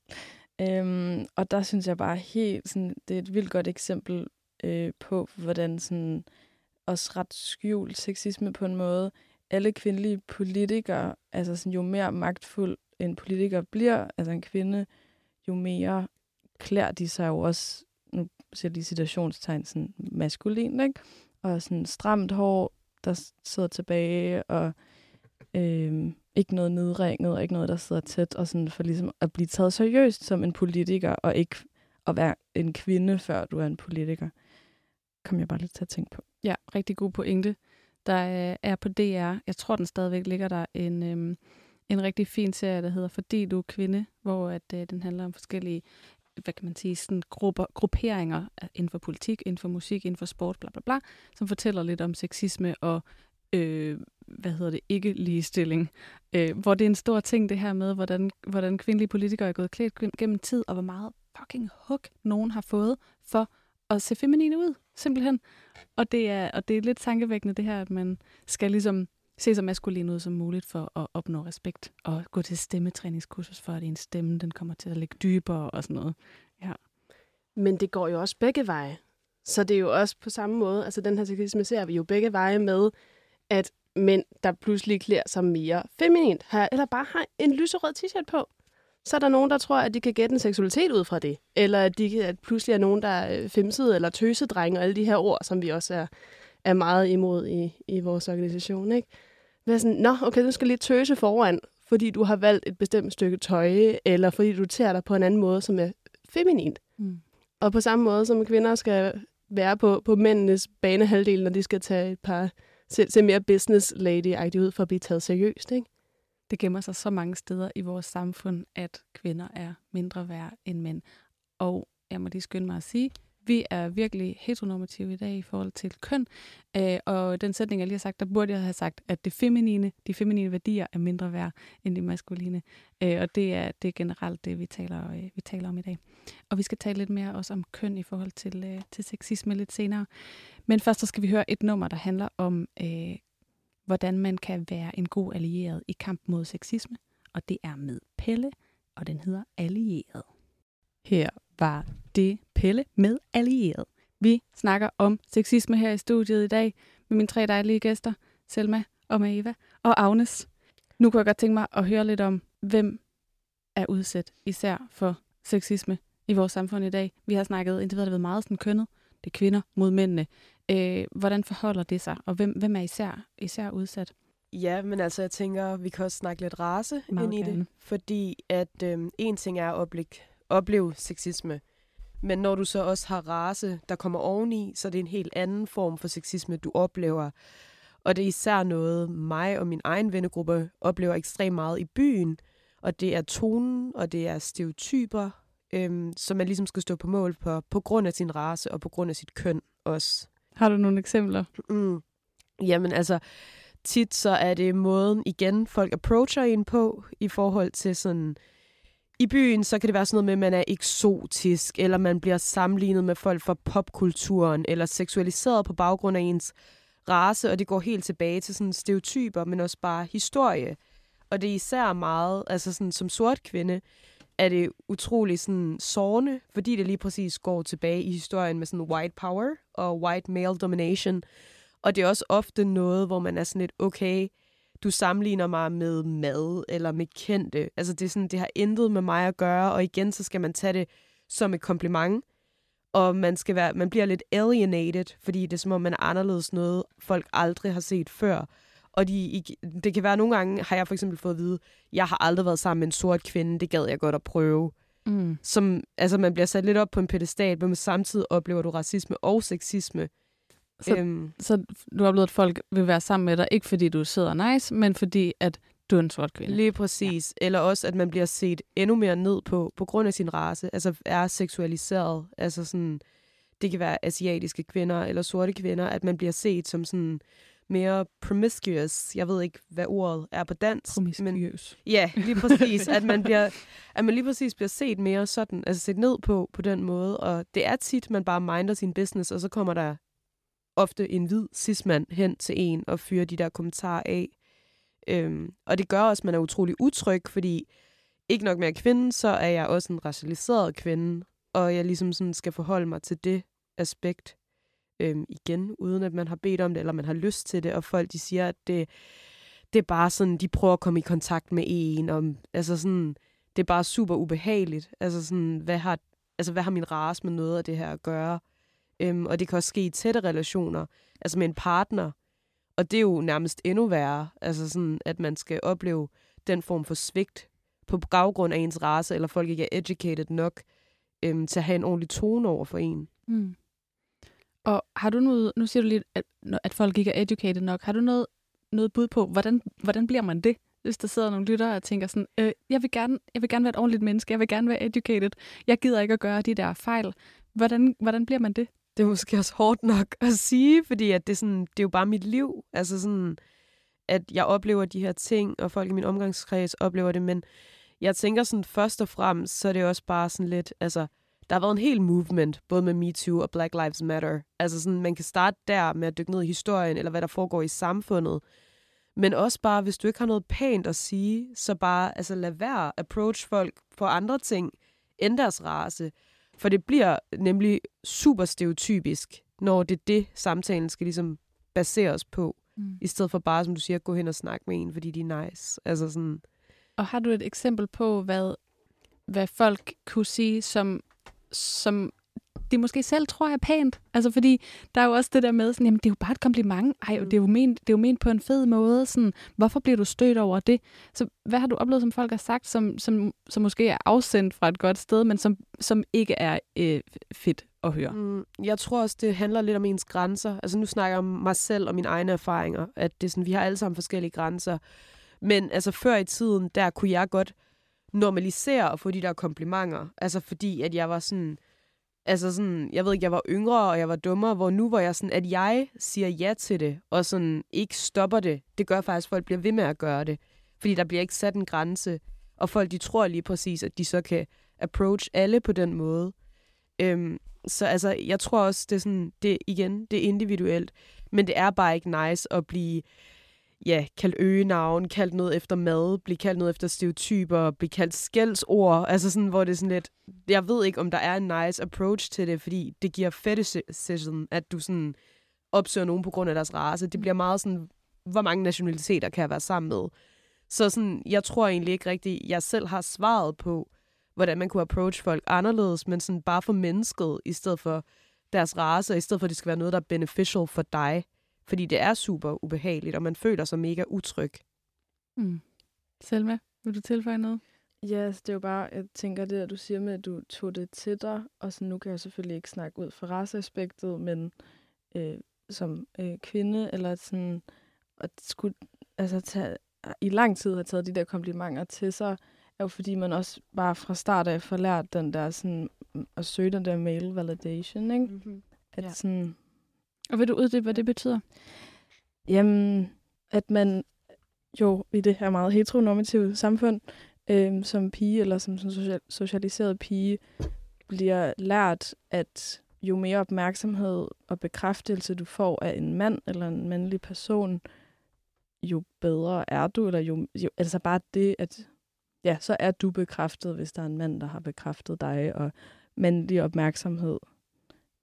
øhm, og der synes jeg bare helt, sådan, det er et vildt godt eksempel øh, på, hvordan sådan, også ret skjult sexisme på en måde, alle kvindelige politikere, altså sådan, jo mere magtfuld en politiker bliver, altså en kvinde, jo mere klæder de sig jo også, nu ser de situationstegn, citationstegn, sådan maskulin, ikke? Og sådan stramt hår, der sidder tilbage, og øh, ikke noget nedringet, og ikke noget, der sidder tæt, og sådan for ligesom at blive taget seriøst som en politiker, og ikke at være en kvinde, før du er en politiker. Kom jeg bare lidt til at tænke på. Ja, rigtig god pointe. Der øh, er på DR, jeg tror den stadigvæk ligger der, en, øhm, en rigtig fin serie, der hedder Fordi du er kvinde, hvor at, øh, den handler om forskellige hvad kan man sige, sådan grupper, grupperinger øh, inden for politik, inden for musik, inden for sport, bla bla bla, som fortæller lidt om sexisme og øh, hvad hedder det, ikke ligestilling. Øh, hvor det er en stor ting, det her med, hvordan, hvordan kvindelige politikere er gået klædt gennem tid, og hvor meget fucking hug nogen har fået for at se feminine ud, simpelthen. Og det er, og det er lidt tankevækkende, det her, at man skal ligesom se så maskulin ud som muligt for at opnå respekt, og gå til stemmetræningskursus for, at en stemme den kommer til at ligge dybere og sådan noget. Ja. Men det går jo også begge veje. Så det er jo også på samme måde, altså den her sexisme ser vi jo begge veje med, at mænd, der pludselig klæder sig mere feminint, eller bare har en lyserød t-shirt på, så er der nogen, der tror, at de kan gætte en seksualitet ud fra det. Eller at, de, at pludselig er nogen, der er femsede eller tøsedrenge, og alle de her ord, som vi også er, er meget imod i, i vores organisation. Ikke? Er sådan, nå, okay, nu skal lige tøse foran, fordi du har valgt et bestemt stykke tøj, eller fordi du tager dig på en anden måde, som er feminint. Mm. Og på samme måde som kvinder skal være på, på mændenes banehalvdel, når de skal tage et par se, se mere business lady ud for at blive taget seriøst. Ikke? Det gemmer sig så mange steder i vores samfund, at kvinder er mindre værd end mænd. Og jeg må lige skynde mig at sige, vi er virkelig heteronormative i dag i forhold til køn. Øh, og den sætning, jeg lige har sagt, der burde jeg have sagt, at det feminine, de feminine værdier er mindre værd end de maskuline. Øh, og det er, det er generelt det, vi taler, øh, vi taler om i dag. Og vi skal tale lidt mere også om køn i forhold til, øh, til sexisme lidt senere. Men først så skal vi høre et nummer, der handler om, øh, hvordan man kan være en god allieret i kamp mod sexisme. Og det er med Pelle, og den hedder Allieret. Her var det Pelle med Allieret. Vi snakker om sexisme her i studiet i dag med mine tre dejlige gæster, Selma og Maeva og Agnes. Nu kunne jeg godt tænke mig at høre lidt om, hvem er udsat især for sexisme i vores samfund i dag. Vi har snakket, indtil videre, meget sådan kønnet. Det er kvinder mod mændene. Øh, hvordan forholder det sig, og hvem, hvem er især, især udsat? Ja, men altså jeg tænker, vi kan også snakke lidt race Meget ind i gerne. det. Fordi at øh, en ting er at opleve, opleve sexisme, men når du så også har race, der kommer oveni, så er det en helt anden form for sexisme, du oplever. Og det er især noget, mig og min egen vennegruppe oplever ekstremt meget i byen. Og det er tonen, og det er stereotyper, øhm, som man ligesom skal stå på mål på, på grund af sin race og på grund af sit køn også. Har du nogle eksempler? Mm. Jamen altså, tit så er det måden, igen, folk approacher en på, i forhold til sådan, i byen, så kan det være sådan noget med, at man er eksotisk, eller man bliver sammenlignet med folk fra popkulturen, eller seksualiseret på baggrund af ens race, og det går helt tilbage til sådan stereotyper, men også bare historie. Og det er især meget, altså sådan som sort kvinde, er det utrolig sådan sårende, fordi det lige præcis går tilbage i historien med sådan white power og white male domination. Og det er også ofte noget, hvor man er sådan lidt, okay, du sammenligner mig med mad eller med kendte. Altså det er sådan, det har intet med mig at gøre, og igen, så skal man tage det som et kompliment. Og man, skal være, man bliver lidt alienated, fordi det er som om, man er anderledes noget, folk aldrig har set før. Og de, det kan være, nogle gange har jeg for eksempel fået at vide, jeg har aldrig været sammen med en sort kvinde, det gad jeg godt at prøve. Mm. Som, altså man bliver sat lidt op på en pedestal, men samtidig oplever du racisme og sexisme. Så, øhm, så du har oplevet, at folk vil være sammen med dig, ikke fordi du sidder nice, men fordi at du er en sort kvinde. Lige præcis. Ja. Eller også, at man bliver set endnu mere ned på, på grund af sin race. Altså er seksualiseret. Altså sådan, det kan være asiatiske kvinder eller sorte kvinder, at man bliver set som sådan mere promiscuous. Jeg ved ikke, hvad ordet er på dansk. Promiscuous. Men, ja, lige præcis. at, man bliver, [LAUGHS] at man lige præcis bliver set mere sådan, altså set ned på på den måde. Og det er tit, man bare minder sin business, og så kommer der ofte en hvid cismand hen til en og fyrer de der kommentarer af. Øhm, og det gør også, at man er utrolig utryg, fordi ikke nok med at kvinde, så er jeg også en racialiseret kvinde, og jeg ligesom sådan skal forholde mig til det aspekt øhm, igen, uden at man har bedt om det, eller man har lyst til det, og folk de siger, at det, det er bare sådan, de prøver at komme i kontakt med en, og altså sådan, det er bare super ubehageligt. Altså sådan, hvad har, altså hvad har min race med noget af det her at gøre? Øhm, og det kan også ske i tætte relationer, altså med en partner, og det er jo nærmest endnu værre, altså sådan, at man skal opleve den form for svigt på baggrund af ens race, eller folk ikke er educated nok øhm, til at have en ordentlig tone over for en. Mm. Og har du noget, nu siger du lidt, at, at folk ikke er educated nok. Har du noget, noget bud på, hvordan, hvordan bliver man det? Hvis der sidder nogle lyttere og tænker sådan, øh, jeg, vil gerne, jeg vil gerne være et ordentligt menneske, jeg vil gerne være educated, jeg gider ikke at gøre de der fejl. Hvordan, hvordan bliver man det? Det er måske også hårdt nok at sige, fordi at det, er sådan, det er jo bare mit liv. Altså sådan, at jeg oplever de her ting, og folk i min omgangskreds oplever det, men jeg tænker sådan først og fremmest, så er det også bare sådan lidt, altså, der har været en hel movement, både med MeToo og Black Lives Matter. Altså sådan, man kan starte der med at dykke ned i historien, eller hvad der foregår i samfundet. Men også bare, hvis du ikke har noget pænt at sige, så bare altså, lad være approach folk på andre ting end deres race. For det bliver nemlig super stereotypisk, når det er det, samtalen skal ligesom baseres på. Mm. I stedet for bare, som du siger, at gå hen og snakke med en, fordi de er nice. Altså sådan... Og har du et eksempel på, hvad, hvad folk kunne sige, som, som de måske selv tror er pænt. Altså fordi der er jo også det der med, sådan, jamen det er jo bare et kompliment. Ej, mm. det, er jo ment, det er jo ment på en fed måde. Sådan, hvorfor bliver du stødt over det? Så hvad har du oplevet, som folk har sagt, som, som, som måske er afsendt fra et godt sted, men som, som ikke er øh, fedt at høre? Mm, jeg tror også, det handler lidt om ens grænser. Altså nu snakker jeg om mig selv og mine egne erfaringer. At det er sådan, vi har alle sammen forskellige grænser. Men altså før i tiden, der kunne jeg godt normalisere at få de der komplimenter. Altså fordi, at jeg var sådan... Altså sådan, jeg ved ikke, jeg var yngre, og jeg var dummere, hvor nu hvor jeg sådan, at jeg siger ja til det, og sådan ikke stopper det. Det gør faktisk, at folk bliver ved med at gøre det. Fordi der bliver ikke sat en grænse, og folk de tror lige præcis, at de så kan approach alle på den måde. Øhm, så altså, jeg tror også, det er sådan, det igen, det er individuelt, men det er bare ikke nice at blive ja, kaldt øgenavn, kaldt noget efter mad, blive kaldt noget efter stereotyper, blive kaldt skældsord, altså sådan, hvor det er sådan lidt, jeg ved ikke, om der er en nice approach til det, fordi det giver fetishism, at du sådan opsøger nogen på grund af deres race. Det bliver meget sådan, hvor mange nationaliteter kan jeg være sammen med. Så sådan, jeg tror egentlig ikke rigtigt, jeg selv har svaret på, hvordan man kunne approach folk anderledes, men sådan bare for mennesket, i stedet for deres race, og i stedet for, at det skal være noget, der er beneficial for dig. Fordi det er super ubehageligt, og man føler sig mega utryg. Mm. Selma, vil du tilføje noget? Ja, altså, det er jo bare, jeg tænker det, at du siger med, at du tog det til dig, og så nu kan jeg selvfølgelig ikke snakke ud fra raceaspektet, men øh, som øh, kvinde, eller sådan, at skulle, altså tage, i lang tid have taget de der komplimenter til sig, er jo fordi, man også bare fra start af får lært den der sådan, at søge den der male validation, ikke? Mm-hmm. At ja. sådan, og vil du uddybe, hvad det betyder? Jamen, at man jo i det her meget heteronormative samfund, øh, som pige eller som, som social, socialiseret pige, bliver lært, at jo mere opmærksomhed og bekræftelse du får af en mand eller en mandlig person, jo bedre er du, eller jo, jo altså bare det, at ja, så er du bekræftet, hvis der er en mand, der har bekræftet dig, og mandlig opmærksomhed,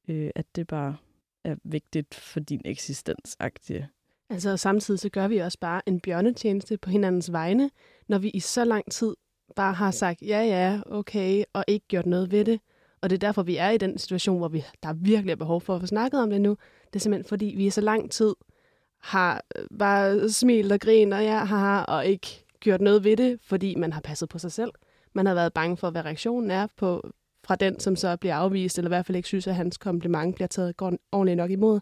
øh, at det bare er vigtigt for din eksistens -agtige. Altså samtidig så gør vi også bare en bjørnetjeneste på hinandens vegne, når vi i så lang tid bare har sagt ja, ja, okay, og ikke gjort noget ved det. Og det er derfor, vi er i den situation, hvor vi, der virkelig er behov for at få snakket om det nu. Det er simpelthen fordi, vi i så lang tid har øh, bare smilt og grin og ja, haha, og ikke gjort noget ved det, fordi man har passet på sig selv. Man har været bange for, hvad reaktionen er på, fra den, som så bliver afvist, eller i hvert fald ikke synes, at hans kompliment bliver taget ordentligt nok imod.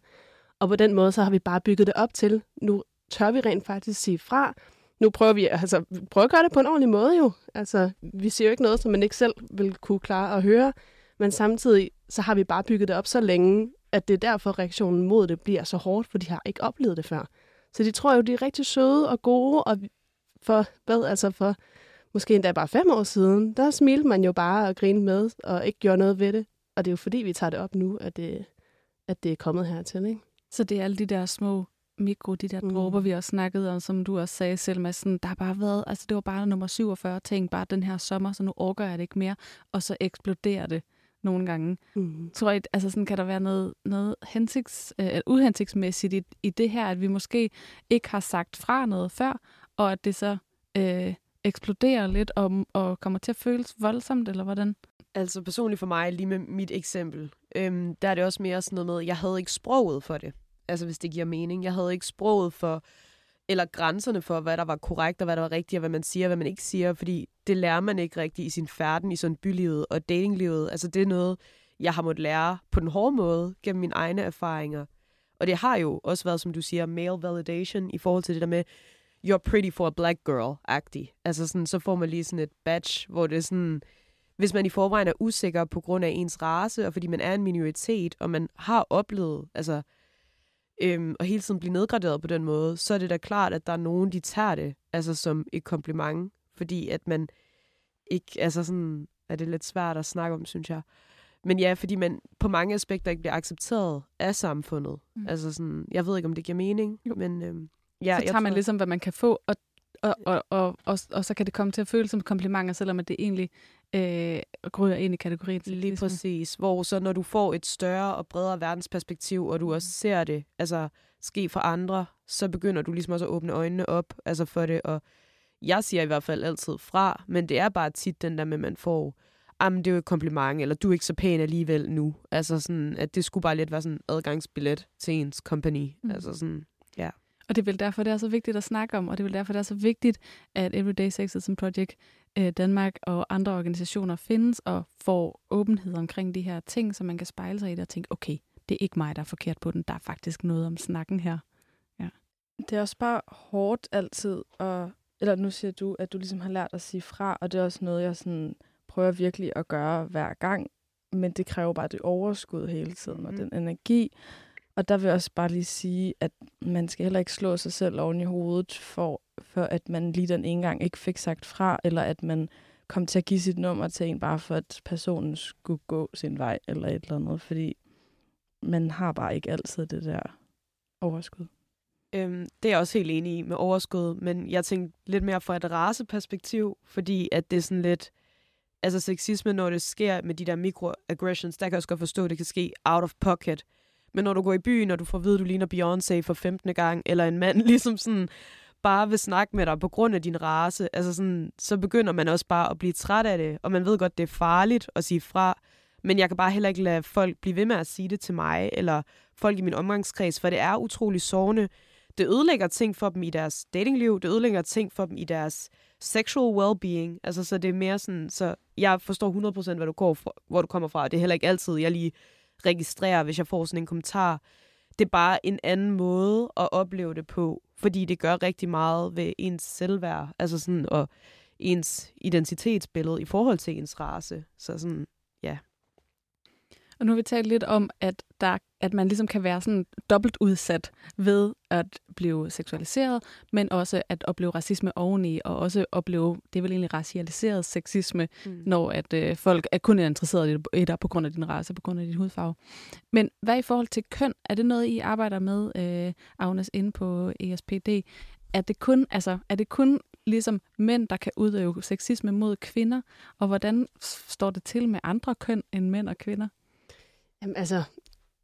Og på den måde, så har vi bare bygget det op til, nu tør vi rent faktisk sige fra. Nu prøver vi altså, prøver at gøre det på en ordentlig måde jo. Altså, vi siger jo ikke noget, som man ikke selv vil kunne klare at høre. Men samtidig, så har vi bare bygget det op så længe, at det er derfor, reaktionen mod det bliver så hårdt, for de har ikke oplevet det før. Så de tror jo, de er rigtig søde og gode, og for, hvad, altså for måske endda bare fem år siden, der smilte man jo bare og grinede med, og ikke gjorde noget ved det. Og det er jo fordi, vi tager det op nu, at det, at det er kommet hertil, ikke? Så det er alle de der små mikro, de der mm. dråber, vi også snakkede om, som du også sagde selv, med sådan, der har bare været, altså det var bare nummer 47 ting, bare den her sommer, så nu orker jeg det ikke mere, og så eksploderer det nogle gange. Mm. Tror jeg, altså sådan kan der være noget, noget hensigts, øh, uhensigtsmæssigt i, i det her, at vi måske ikke har sagt fra noget før, og at det så øh, eksploderer lidt og, og kommer til at føles voldsomt, eller hvordan? Altså personligt for mig, lige med mit eksempel, øhm, der er det også mere sådan noget med, jeg havde ikke sproget for det. Altså hvis det giver mening. Jeg havde ikke sproget for, eller grænserne for, hvad der var korrekt og hvad der var rigtigt, og hvad man siger og hvad man ikke siger, fordi det lærer man ikke rigtigt i sin færden, i sådan bylivet og datinglivet. Altså det er noget, jeg har måttet lære på den hårde måde, gennem mine egne erfaringer. Og det har jo også været, som du siger, male validation i forhold til det der med, you're pretty for a black girl-agtig. Altså sådan, så får man lige sådan et badge, hvor det er sådan, hvis man i forvejen er usikker på grund af ens race, og fordi man er en minoritet, og man har oplevet, altså, øhm, og hele tiden blive nedgraderet på den måde, så er det da klart, at der er nogen, de tager det, altså som et kompliment, fordi at man ikke, altså sådan, er det lidt svært at snakke om, synes jeg. Men ja, fordi man på mange aspekter ikke bliver accepteret af samfundet. Mm. Altså sådan, jeg ved ikke, om det giver mening, jo. men øhm, Ja, så tager man tror... ligesom, hvad man kan få, og, og, og, og, og, og så kan det komme til at føles som komplimenter, selvom det egentlig øh, ryger ind i kategorien. Lige præcis. Hvor så når du får et større og bredere verdensperspektiv, og du også mm. ser det altså, ske for andre, så begynder du ligesom også at åbne øjnene op altså for det. Og jeg siger i hvert fald altid fra, men det er bare tit den der med, at man får jamen, det er jo et kompliment, eller du er ikke så pæn alligevel nu. Altså sådan, at det skulle bare lidt være sådan en adgangsbillet til ens company. Mm. Altså sådan, ja. Og det er vel derfor, det er så vigtigt at snakke om, og det er vel derfor, det er så vigtigt, at Everyday Sexism Project øh, Danmark og andre organisationer findes og får åbenhed omkring de her ting, så man kan spejle sig i det og tænke, okay, det er ikke mig, der er forkert på den. Der er faktisk noget om snakken her. Ja. Det er også bare hårdt altid, og, eller nu siger du, at du ligesom har lært at sige fra, og det er også noget, jeg sådan prøver virkelig at gøre hver gang, men det kræver bare det overskud hele tiden, og mm. den energi. Og der vil jeg også bare lige sige, at man skal heller ikke slå sig selv oven i hovedet, for, for at man lige den ene gang ikke fik sagt fra, eller at man kom til at give sit nummer til en, bare for at personen skulle gå sin vej, eller et eller andet. Fordi man har bare ikke altid det der overskud. Øhm, det er jeg også helt enig i med overskud, men jeg tænkte lidt mere fra et raceperspektiv, fordi at det er sådan lidt, altså sexisme, når det sker med de der microaggressions, der kan jeg også godt forstå, at det kan ske out of pocket. Men når du går i byen, og du får at vide, at du ligner Beyoncé for 15. gang, eller en mand [LAUGHS] ligesom sådan bare vil snakke med dig på grund af din race, altså sådan, så begynder man også bare at blive træt af det, og man ved godt, det er farligt at sige fra, men jeg kan bare heller ikke lade folk blive ved med at sige det til mig, eller folk i min omgangskreds, for det er utrolig sårende. Det ødelægger ting for dem i deres datingliv, det ødelægger ting for dem i deres sexual well-being. Altså, så det er mere sådan, så jeg forstår 100% hvad du går fra, hvor du kommer fra. Det er heller ikke altid, jeg lige registrerer, hvis jeg får sådan en kommentar. Det er bare en anden måde at opleve det på, fordi det gør rigtig meget ved ens selvværd, altså sådan, og ens identitetsbillede i forhold til ens race. Så sådan, ja. Og nu har vi talt lidt om, at, der, at man ligesom kan være sådan dobbelt udsat ved at blive seksualiseret, men også at opleve racisme oveni, og også opleve, det er vel egentlig racialiseret sexisme, mm. når at øh, folk er kun interesseret i dig på grund af din race, på grund af din hudfarve. Men hvad i forhold til køn? Er det noget, I arbejder med, øh, Agnes, inde på ESPD? Er det kun, altså, er det kun ligesom mænd, der kan udøve sexisme mod kvinder, og hvordan står det til med andre køn end mænd og kvinder? Jamen altså,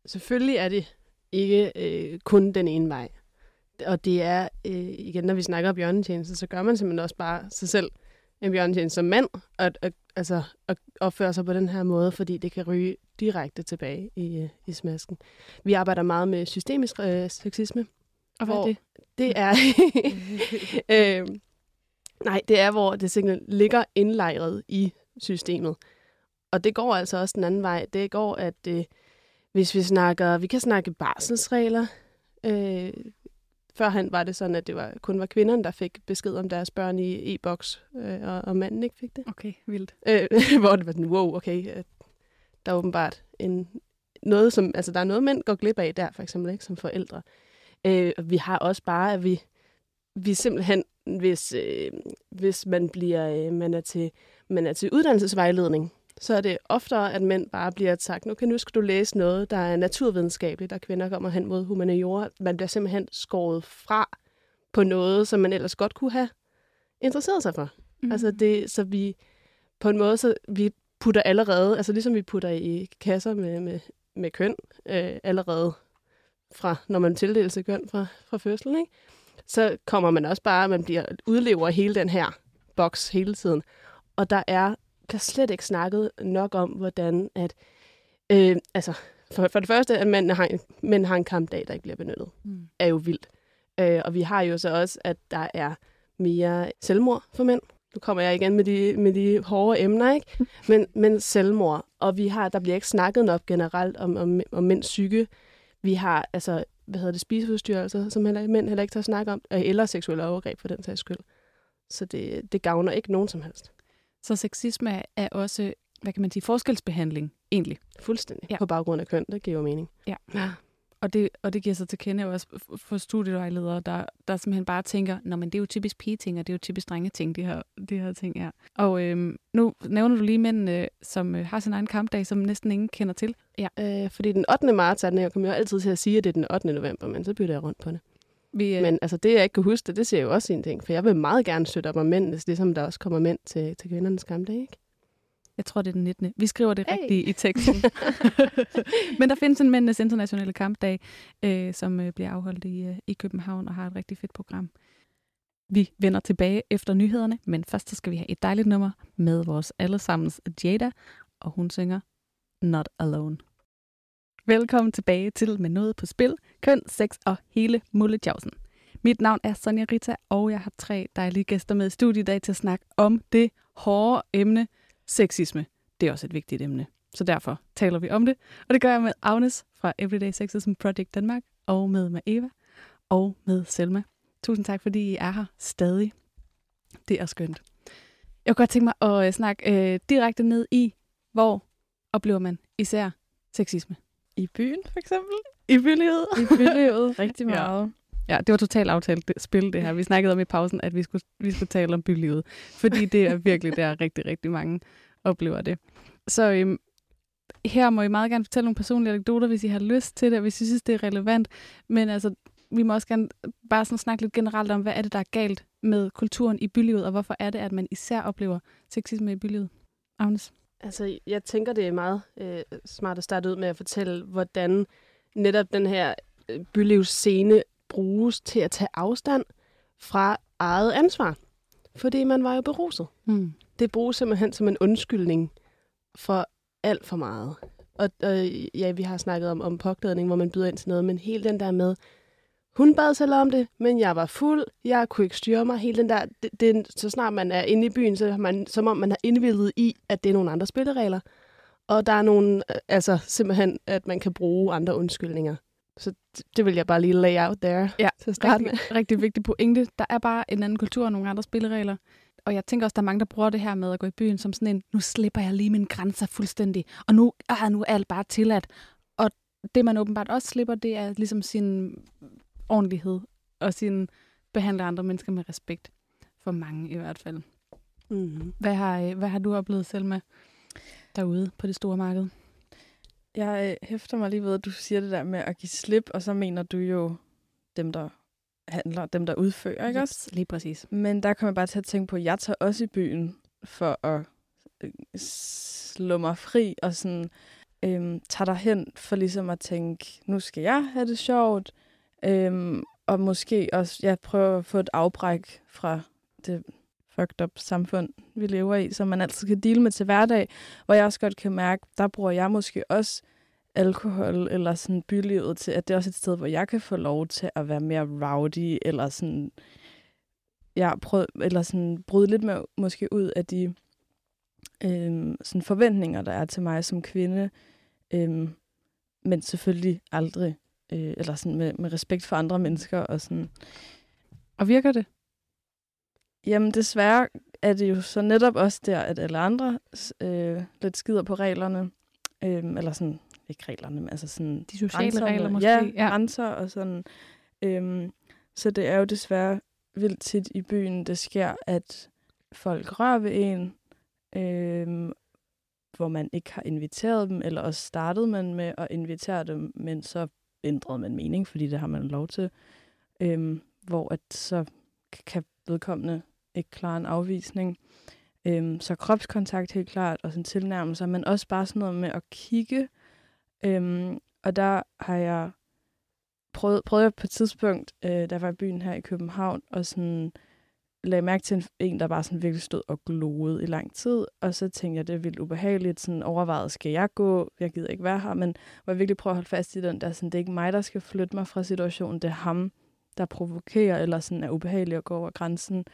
selvfølgelig er det ikke øh, kun den ene vej. Og det er, øh, igen, når vi snakker om bjørnetjeneste, så gør man simpelthen også bare sig selv en bjørnetjeneste som mand, at, at, altså, at opføre sig på den her måde, fordi det kan ryge direkte tilbage i, øh, i smasken. Vi arbejder meget med systemisk øh, sexisme. Og hvad er det? Det er... [LAUGHS] [LAUGHS] øh, nej, det er, hvor det simpelthen ligger indlejret i systemet. Og det går altså også den anden vej. Det går, at øh, hvis vi snakker, vi kan snakke barselsregler. Øh, førhen var det sådan, at det var, kun var kvinderne, der fik besked om deres børn i e-boks, øh, og, og manden ikke fik det. Okay, vildt. Øh, [LAUGHS] hvor det var sådan, wow, okay, øh, der er åbenbart en, noget, som, altså der er noget, mænd går glip af der, for eksempel, ikke, som forældre. Øh, vi har også bare, at vi, vi simpelthen, hvis, øh, hvis man bliver, øh, man er til, man er til uddannelsesvejledning, så er det oftere, at mænd bare bliver sagt, nu kan nu skal du læse noget, der er naturvidenskabeligt, der kvinder kommer hen mod humaniora. Man bliver simpelthen skåret fra på noget, som man ellers godt kunne have interesseret sig for. Mm. Altså det, så vi på en måde, så vi putter allerede, altså ligesom vi putter i kasser med, med, med køn, øh, allerede fra, når man tildeler sig køn fra, fra fødslen, ikke? så kommer man også bare, man bliver udlever hele den her boks hele tiden. Og der er bliver slet ikke snakket nok om, hvordan at... Øh, altså, for, for det første, at mænd har, en, mænd har en kampdag, der ikke bliver benyttet, mm. er jo vildt. Øh, og vi har jo så også, at der er mere selvmord for mænd. Nu kommer jeg igen med de, med de hårde emner, ikke? [LAUGHS] Men, men selvmord. Og vi har, der bliver ikke snakket nok generelt om, om, om mænds psyke. Vi har, altså, hvad hedder det, spiseforstyrrelser, som heller, mænd heller ikke tager snak om, eller seksuelle overgreb for den sags skyld. Så det, det gavner ikke nogen som helst. Så sexisme er også, hvad kan man sige, forskelsbehandling egentlig. Fuldstændig. Ja. På baggrund af køn, det giver jo mening. Ja. ja. Og det, og det giver sig til kende også for studievejledere, der, der simpelthen bare tænker, Nå, men det er jo typisk pige-ting, og det er jo typisk drenge-ting, de her, de her ting er. Og øhm, nu nævner du lige mændene, som øh, har sin egen kampdag, som næsten ingen kender til. Ja. Øh, fordi den 8. marts er den, jeg kommer jo altid til at sige, at det er den 8. november, men så bytter jeg rundt på det. Vi, øh... Men altså, det, jeg ikke kan huske, det, det siger jo også en ting. For jeg vil meget gerne støtte op om mændenes, ligesom der også kommer mænd til, til kvindernes kampdag, ikke? Jeg tror, det er den 19. Vi skriver det hey. rigtigt i teksten. [LAUGHS] Men der findes en mændenes internationale kampdag, øh, som øh, bliver afholdt i, øh, i København og har et rigtig fedt program. Vi vender tilbage efter nyhederne, men først så skal vi have et dejligt nummer med vores allesammens Jada, og hun synger Not Alone. Velkommen tilbage til Med Noget på Spil, Køn, Sex og hele mullejavsen. Mit navn er Sonja Rita, og jeg har tre dejlige gæster med i studiet i dag til at snakke om det hårde emne, sexisme. Det er også et vigtigt emne, så derfor taler vi om det. Og det gør jeg med Agnes fra Everyday Sexism Project Danmark, og med med Eva, og med Selma. Tusind tak, fordi I er her stadig. Det er skønt. Jeg kunne godt tænke mig at øh, snakke øh, direkte ned i, hvor oplever man især sexisme? I byen, for eksempel? I bylivet. I bylivet, [LAUGHS] rigtig Ja. meget. Ja, det var totalt aftalt det, spil, det her. Vi snakkede om i pausen, at vi skulle, vi skulle tale om bylivet. Fordi det er virkelig, der rigtig, rigtig mange oplever det. Så øhm, her må I meget gerne fortælle nogle personlige anekdoter, hvis I har lyst til det, og hvis I synes, det er relevant. Men altså, vi må også gerne bare sådan snakke lidt generelt om, hvad er det, der er galt med kulturen i bylivet, og hvorfor er det, at man især oplever sexisme i bylivet? Agnes? Altså, jeg tænker, det er meget øh, smart at starte ud med at fortælle, hvordan netop den her øh, bylivsscene bruges til at tage afstand fra eget ansvar. Fordi man var jo beruset. Hmm. Det bruges simpelthen som en undskyldning for alt for meget. Og, og ja, vi har snakket om, om påklædning, hvor man byder ind til noget, men hele den der med, hun bad selv om det, men jeg var fuld, jeg kunne ikke styre mig. Hele den der, det, det, så snart man er inde i byen, så er man, som om man har indvildet i, at det er nogle andre spilleregler. Og der er nogle, øh, altså simpelthen, at man kan bruge andre undskyldninger. Så det, det vil jeg bare lige lay out there Ja, til at starte med. rigtig, rigtig vigtig pointe. Der er bare en anden kultur og nogle andre spilleregler. Og jeg tænker også, der er mange, der bruger det her med at gå i byen som sådan en, nu slipper jeg lige mine grænser fuldstændig, og nu, ah, nu er alt bare tilladt. Og det, man åbenbart også slipper, det er ligesom sin ordentlighed og sin behandle andre mennesker med respekt. For mange i hvert fald. Mm-hmm. Hvad har, øh, hvad har du oplevet selv med derude på det store marked? Jeg øh, hæfter mig lige ved, at du siger det der med at give slip, og så mener du jo dem, der handler, dem, der udfører, ikke også? Lige præcis. Men der kommer jeg bare til at tænke på, at jeg tager også i byen for at øh, slå mig fri og sådan øhm, tager derhen for ligesom at tænke, nu skal jeg have det sjovt, øhm, og måske også jeg prøver at få et afbræk fra det fucked up samfund, vi lever i, som man altid kan dele med til hverdag, hvor jeg også godt kan mærke, der bruger jeg måske også alkohol eller sådan bylivet til, at det er også et sted, hvor jeg kan få lov til at være mere rowdy, eller sådan, ja, prøv, eller sådan bryde lidt med, måske ud af de øhm, sådan forventninger, der er til mig som kvinde, øhm, men selvfølgelig aldrig, øh, eller sådan med, med respekt for andre mennesker, og sådan, Og virker det? Jamen desværre er det jo så netop også der, at alle andre øh, lidt skider på reglerne. Øh, eller sådan, ikke reglerne, men altså sådan... De sociale grænserne. regler måske? Ja, Ja. grænser og sådan. Øh, så det er jo desværre vildt tit i byen, det sker, at folk rører ved en, øh, hvor man ikke har inviteret dem, eller også startede man med at invitere dem, men så ændrede man mening, fordi det har man lov til. Øhm, hvor at så kan vedkommende ikke klare en afvisning. Øhm, så kropskontakt helt klart, og sådan tilnærmelser, men også bare sådan noget med at kigge. Øhm, og der har jeg prøvet, prøvet jeg på et tidspunkt, øh, der var i byen her i København, og sådan lagde mærke til en, en, der bare sådan virkelig stod og gloede i lang tid, og så tænkte jeg, det er vildt ubehageligt, sådan overvejet, skal jeg gå, jeg gider ikke være her, men hvor jeg virkelig prøver at holde fast i den der, sådan, det er ikke mig, der skal flytte mig fra situationen, det er ham, der provokerer, eller sådan er ubehagelig at gå over grænsen.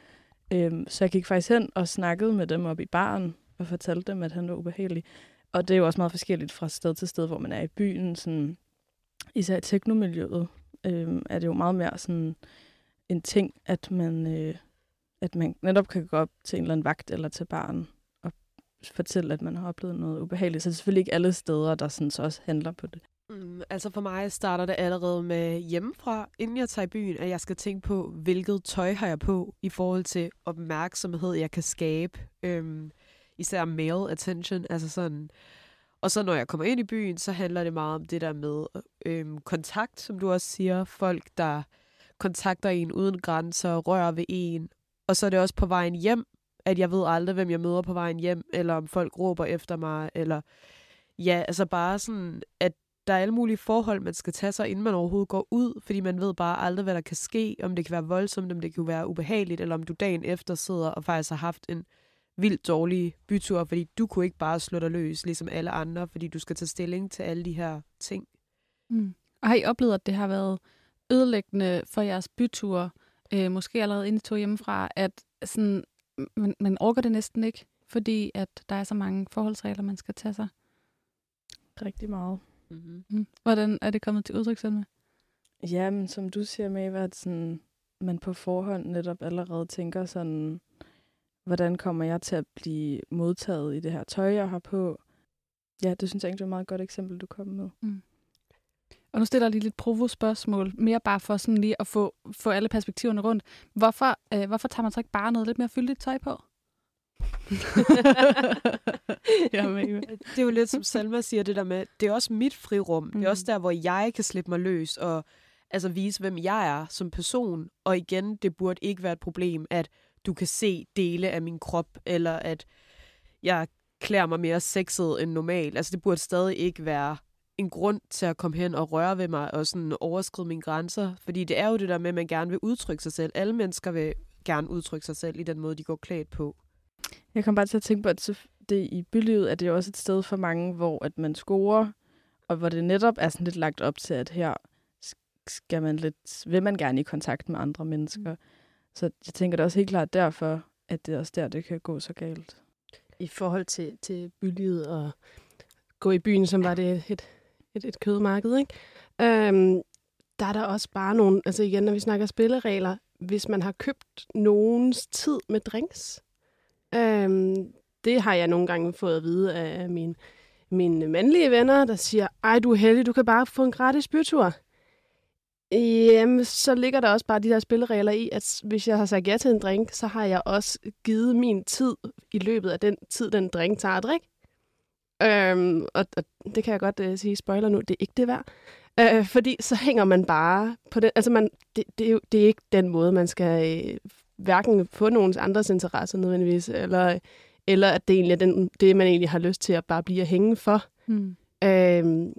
Øhm, så jeg gik faktisk hen og snakkede med dem op i baren, og fortalte dem, at han var ubehagelig. Og det er jo også meget forskelligt fra sted til sted, hvor man er i byen. Sådan, især i teknomiljøet øhm, er det jo meget mere sådan en ting, at man, øh, at man netop kan gå op til en eller anden vagt eller til barn og fortælle, at man har oplevet noget ubehageligt. Så det er selvfølgelig ikke alle steder, der sådan så også handler på det. Mm, altså for mig starter det allerede med hjemmefra, inden jeg tager i byen, at jeg skal tænke på, hvilket tøj har jeg på i forhold til opmærksomhed, jeg kan skabe. Øhm, især male attention, altså sådan. Og så når jeg kommer ind i byen, så handler det meget om det der med øhm, kontakt, som du også siger. Folk, der kontakter en uden grænser, rører ved en. Og så er det også på vejen hjem, at jeg ved aldrig, hvem jeg møder på vejen hjem, eller om folk råber efter mig, eller ja, altså bare sådan, at der er alle mulige forhold, man skal tage sig, inden man overhovedet går ud, fordi man ved bare aldrig, hvad der kan ske, om det kan være voldsomt, om det kan være ubehageligt, eller om du dagen efter sidder og faktisk har haft en vildt dårlig bytur, fordi du kunne ikke bare slå dig løs, ligesom alle andre, fordi du skal tage stilling til alle de her ting. Mm. Og har I oplevet, at det har været ødelæggende for jeres byture, øh, måske allerede inden I tog hjemmefra, at sådan, man, man orker det næsten ikke, fordi at der er så mange forholdsregler, man skal tage sig? Rigtig meget. Mm-hmm. Mm. Hvordan er det kommet til udtryk, Selma? Ja, men som du siger, med, at sådan, man på forhånd netop allerede tænker sådan, hvordan kommer jeg til at blive modtaget i det her tøj, jeg har på? Ja, det synes jeg egentlig er et meget godt eksempel, du kom med. Mm. Og nu stiller jeg lige lidt provo-spørgsmål, mere bare for sådan lige at få, få alle perspektiverne rundt. Hvorfor, øh, hvorfor tager man så ikke bare noget lidt mere fyldigt tøj på? [LAUGHS] ja, men, det er jo lidt som Salma siger, det der med, det er også mit frirum. Mm. Det er også der, hvor jeg kan slippe mig løs og altså vise, hvem jeg er som person. Og igen, det burde ikke være et problem, at du kan se dele af min krop, eller at jeg klæder mig mere sexet end normalt. Altså, det burde stadig ikke være en grund til at komme hen og røre ved mig og sådan overskride mine grænser. Fordi det er jo det der med, at man gerne vil udtrykke sig selv. Alle mennesker vil gerne udtrykke sig selv i den måde, de går klædt på. Jeg kom bare til at tænke på, at det i bylivet er det jo også et sted for mange, hvor at man scorer, og hvor det netop er sådan lidt lagt op til, at her skal man lidt, vil man gerne i kontakt med andre mennesker. Mm. Så jeg tænker det også helt klart derfor, at det er også der, det kan gå så galt. I forhold til, til bylivet og gå i byen, som var det et, et, et kødmarked, ikke? Øhm, der er der også bare nogle, altså igen, når vi snakker spilleregler, hvis man har købt nogens tid med drinks, øhm, det har jeg nogle gange fået at vide af mine, mine mandlige venner, der siger, ej, du er heldig, du kan bare få en gratis bytur. Jamen, så ligger der også bare de der spilleregler i, at hvis jeg har sagt ja til en drink, så har jeg også givet min tid i løbet af den tid, den drink tager at drikke. Øhm, og, og det kan jeg godt uh, sige, spoiler nu, det er ikke det værd. Øh, fordi så hænger man bare på det. Altså, man, det, det, er jo, det er ikke den måde, man skal øh, hverken få nogens andres interesser nødvendigvis, eller, eller at det egentlig er den, det, man egentlig har lyst til at bare blive at hænge for. Mm. Øhm,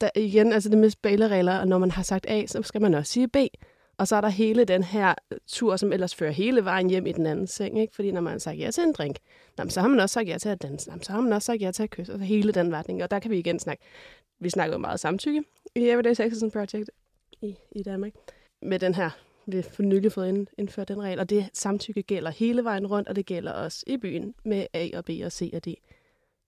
der, igen, altså det med spilleregler, og når man har sagt A, så skal man også sige B. Og så er der hele den her øh, tur, som ellers fører hele vejen hjem i den anden seng. Ikke? Fordi når man har sagt ja til en drink, jamen, så har man også sagt ja til at danse. Jamen, så har man også sagt ja til at kysse. Og hele den retning. Og der kan vi igen snakke. Vi snakker jo meget samtykke i Everyday Sexism Project i, i Danmark. Med den her, vi har nylig fået ind, indført den regel. Og det samtykke gælder hele vejen rundt, og det gælder også i byen med A og B og C og D.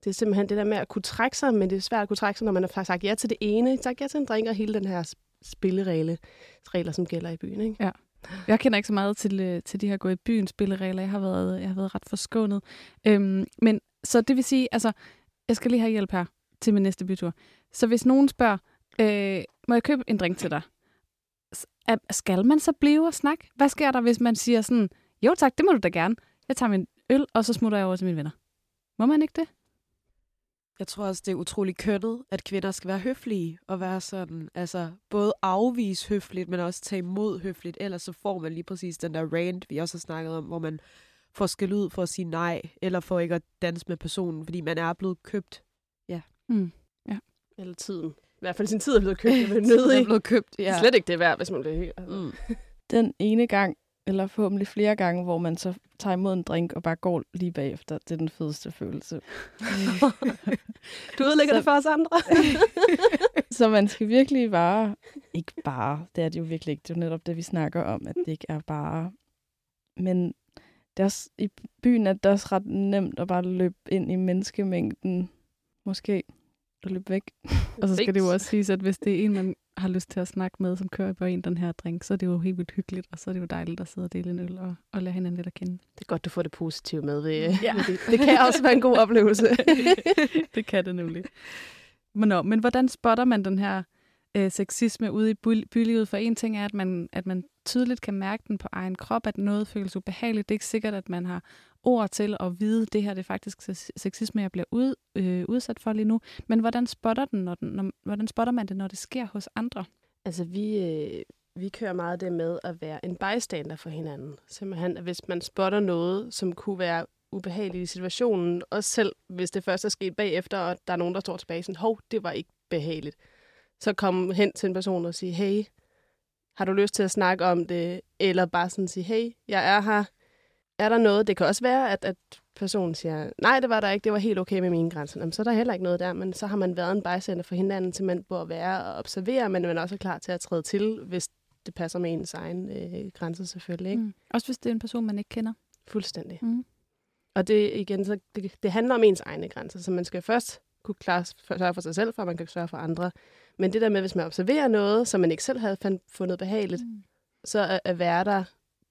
Det er simpelthen det der med at kunne trække sig, men det er svært at kunne trække sig, når man har sagt ja til det ene, sagt ja til en drink og hele den her spilleregler, regler, som gælder i byen. Ikke? Ja. Jeg kender ikke så meget til, øh, til de her gå i byen spilleregler. Jeg har været, jeg har været ret forskånet. Øhm, men så det vil sige, altså, jeg skal lige have hjælp her til min næste bytur. Så hvis nogen spørger, øh, må jeg købe en drink til dig? Skal man så blive og snakke? Hvad sker der, hvis man siger sådan, jo tak, det må du da gerne. Jeg tager min øl, og så smutter jeg over til mine venner. Må man ikke det? Jeg tror også, det er utrolig kønnet, at kvinder skal være høflige og være sådan, altså både afvise høfligt, men også tage imod høfligt. Ellers så får man lige præcis den der rant, vi også har snakket om, hvor man får skæld ud for at sige nej, eller for ikke at danse med personen, fordi man er blevet købt. Ja. Mm. ja. Eller tiden. I hvert fald sin tid er blevet købt. Jeg [LAUGHS] er blevet købt, ja. Slet ikke det værd, hvis man bliver helt. Mm. Den ene gang, eller forhåbentlig flere gange, hvor man så tager imod en drink og bare går lige bagefter. Det er den fedeste følelse. [LAUGHS] du udlægger så, det for os andre. [LAUGHS] så man skal virkelig bare, ikke bare, det er det jo virkelig ikke, det er jo netop det, vi snakker om, at det ikke er bare, men det er også, i byen er det også ret nemt at bare løbe ind i menneskemængden, måske, og løbe væk. [LAUGHS] og så skal det jo også siges, at hvis det er en, man har lyst til at snakke med, som kører på en den her drink, så er det jo helt vildt hyggeligt, og så er det jo dejligt at sidde og dele en øl og, og lade hinanden lidt at kende. Det er godt, du får det positive med ved, ja. det. Det kan også være en god oplevelse. [LAUGHS] det kan det nemlig. Men, nå, men hvordan spotter man den her øh, sexisme ude i by- bylivet? For en ting er, at man, at man tydeligt kan mærke den på egen krop, at noget føles ubehageligt. Det er ikke sikkert, at man har ord til at vide, at det her det er faktisk sexisme, jeg bliver ud, øh, udsat for lige nu. Men hvordan spotter, den, når den, når, hvordan spotter man det, når det sker hos andre? Altså, vi, øh, vi kører meget det med at være en bystander for hinanden. Simpelthen, at hvis man spotter noget, som kunne være ubehageligt i situationen, også selv hvis det først er sket bagefter, og der er nogen, der står tilbage sådan, hov, det var ikke behageligt, så kom hen til en person og sige, hey, har du lyst til at snakke om det? Eller bare sådan sige, hey, jeg er her. Er der noget? Det kan også være, at, at personen siger, nej, det var der ikke, det var helt okay med mine grænser. Jamen, så er der heller ikke noget der, men så har man været en bystander for hinanden, til man bør være og observere, men man er også klar til at træde til, hvis det passer med ens egen øh, grænser selvfølgelig. Ikke? Mm. Også hvis det er en person, man ikke kender. Fuldstændig. Mm. Og det igen, så det, det handler om ens egne grænser, så man skal først kunne klare, sørge for sig selv, for at man kan sørge for andre. Men det der med, hvis man observerer noget, som man ikke selv havde fundet behageligt, Mm. så at, at være der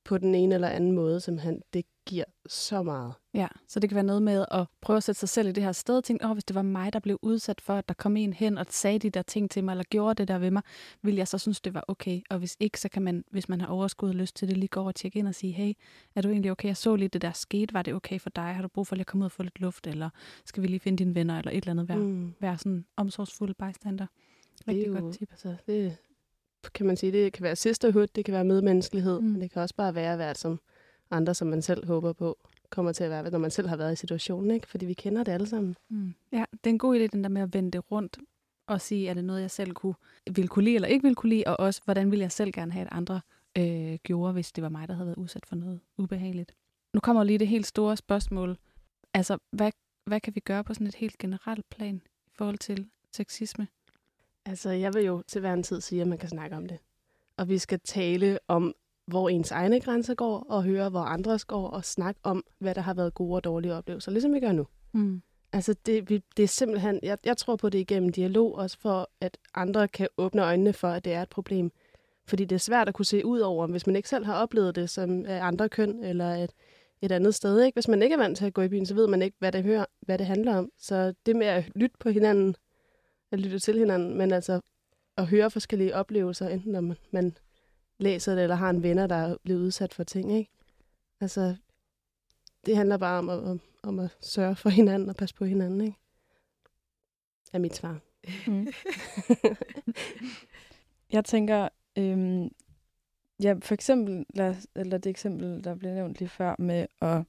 på den ene eller anden måde, simpelthen, det giver så meget. Ja, så det kan være noget med at prøve at sætte sig selv i det her sted og tænke, åh, hvis det var mig, der blev udsat for, at der kom en hen og sagde de der ting til mig, eller gjorde det der ved mig, ville jeg så synes, det var okay. Og hvis ikke, så kan man, hvis man har overskud og lyst til det, lige gå over og tjekke ind og sige, hey, er du egentlig okay? Jeg så lige det der skete. Var det okay for dig? Har du brug for at komme ud og få lidt luft? Eller skal vi lige finde dine venner? Eller et eller andet. Vær, mm. Vær sådan omsorgsfuld bystander. Det er Rigtig jo, godt tip. Altså, det kan man sige, det kan være sisterhood, det kan være medmenneskelighed, Mm. men det kan også bare være at være som andre, som man selv håber på, kommer til at være, når man selv har været i situationen, ikke? Fordi vi kender det alle sammen. Mm. Ja, det er en god idé, den der med at vende det rundt og sige, er det noget, jeg selv kunne, vil kunne lide eller ikke vil kunne lide, og også, hvordan ville jeg selv gerne have, at andre øh, gjorde, hvis det var mig, der havde været udsat for noget ubehageligt. Nu kommer lige det helt store spørgsmål. Altså, hvad, hvad kan vi gøre på sådan et helt generelt plan i forhold til sexisme? Altså, jeg vil jo til hver en tid sige, at man kan snakke om det. Og vi skal tale om, hvor ens egne grænser går, og høre, hvor andres går, og snakke om, hvad der har været gode og dårlige oplevelser, ligesom vi gør nu. Mm. Altså, det, vi, det er simpelthen, jeg, jeg tror på det igennem dialog, også for at andre kan åbne øjnene for, at det er et problem. Fordi det er svært at kunne se ud over, hvis man ikke selv har oplevet det som andre køn, eller et, et andet sted. Ikke? Hvis man ikke er vant til at gå i byen, så ved man ikke, hvad det, hører, hvad det handler om. Så det med at lytte på hinanden, at lytte til hinanden, men altså at høre forskellige oplevelser, enten når man, man læser det, eller har en venner, der er blevet udsat for ting. Ikke? Altså, det handler bare om at, om, om at sørge for hinanden og passe på hinanden. Ikke? Er mit svar. Mm. [LAUGHS] Jeg tænker, øhm, ja, for eksempel, lad, eller det eksempel, der blev nævnt lige før, med at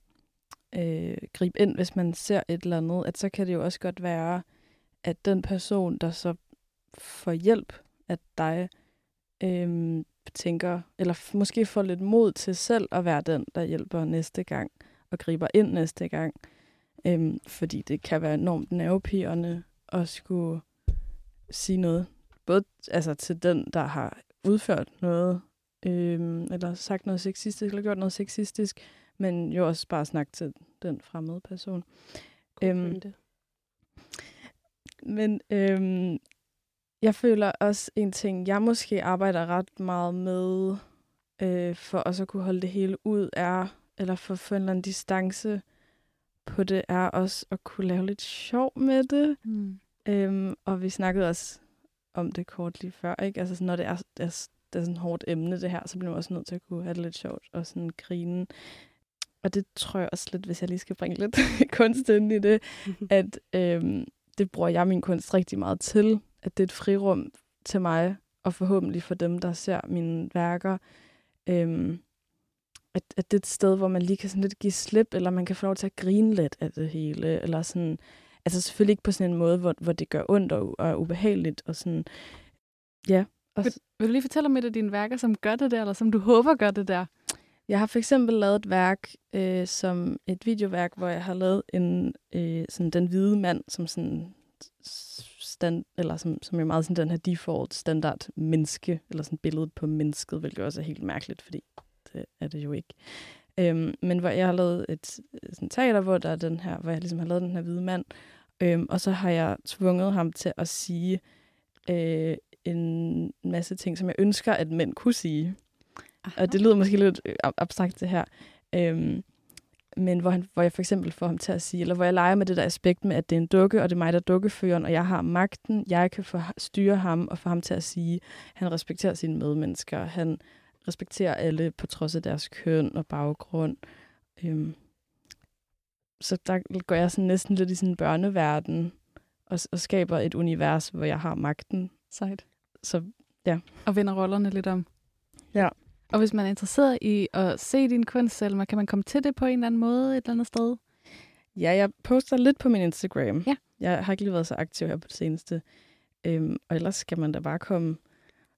øh, gribe ind, hvis man ser et eller andet, at så kan det jo også godt være, at den person, der så får hjælp af dig, øhm, tænker, eller måske får lidt mod til selv at være den, der hjælper næste gang, og griber ind næste gang. Øhm, fordi det kan være enormt nervepirrende at skulle sige noget. Både altså, til den, der har udført noget, øhm, eller sagt noget sexistisk, eller gjort noget sexistisk, men jo også bare snakke til den fremmede person. Øhm. Men øhm, jeg føler også en ting, jeg måske arbejder ret meget med, øh, for også at kunne holde det hele ud, er, eller for at få en eller anden distance på det, er også at kunne lave lidt sjov med det. Mm. Øhm, og vi snakkede også om det kort lige før, ikke? Altså, sådan, når det er, det er, det er sådan et hårdt emne, det her, så bliver man også nødt til at kunne have det lidt sjovt og sådan grine. Og det tror jeg også lidt, hvis jeg lige skal bringe lidt [LAUGHS] kunst ind i det, [LAUGHS] at øhm, det bruger jeg min kunst rigtig meget til. At det er et frirum til mig, og forhåbentlig for dem, der ser mine værker. Øhm, at, at det er et sted, hvor man lige kan sådan lidt give slip, eller man kan få lov til at grine lidt af det hele, eller sådan, altså selvfølgelig ikke på sådan en måde, hvor, hvor det gør ondt og, og er ubehageligt, og sådan, ja. Og Vil, vil du lige fortælle om et af dine værker, som gør det der, eller som du håber gør det der? Jeg har for eksempel lavet et værk, øh, som et videoværk, hvor jeg har lavet en øh, sådan den hvide mand, som sådan stand, eller som, som er meget sådan den her default standard menneske, eller sådan billedet på mennesket, hvilket også er helt mærkeligt, fordi det er det jo ikke. Øhm, men hvor jeg har lavet et øh, sådan teater, hvor der er den her, hvor jeg ligesom har lavet den her hvide mand, øhm, og så har jeg tvunget ham til at sige øh, en masse ting, som jeg ønsker, at mænd kunne sige. Og det lyder måske lidt øh, ab- abstrakt det her. Øhm, men hvor, han, hvor jeg for eksempel får ham til at sige, eller hvor jeg leger med det der aspekt med, at det er en dukke, og det er mig, der er dukkeføreren, og jeg har magten. Jeg kan få, styre ham og få ham til at sige, at han respekterer sine medmennesker. Han respekterer alle på trods af deres køn og baggrund. Øhm, så der går jeg sådan næsten lidt i sådan en børneverden og, og skaber et univers, hvor jeg har magten. Sejt. Så Og vender rollerne lidt om. Ja. Og hvis man er interesseret i at se din kunst, Selma, kan man komme til det på en eller anden måde et eller andet sted? Ja, jeg poster lidt på min Instagram. Ja. Jeg har ikke lige været så aktiv her på det seneste. Øhm, og ellers skal man da bare komme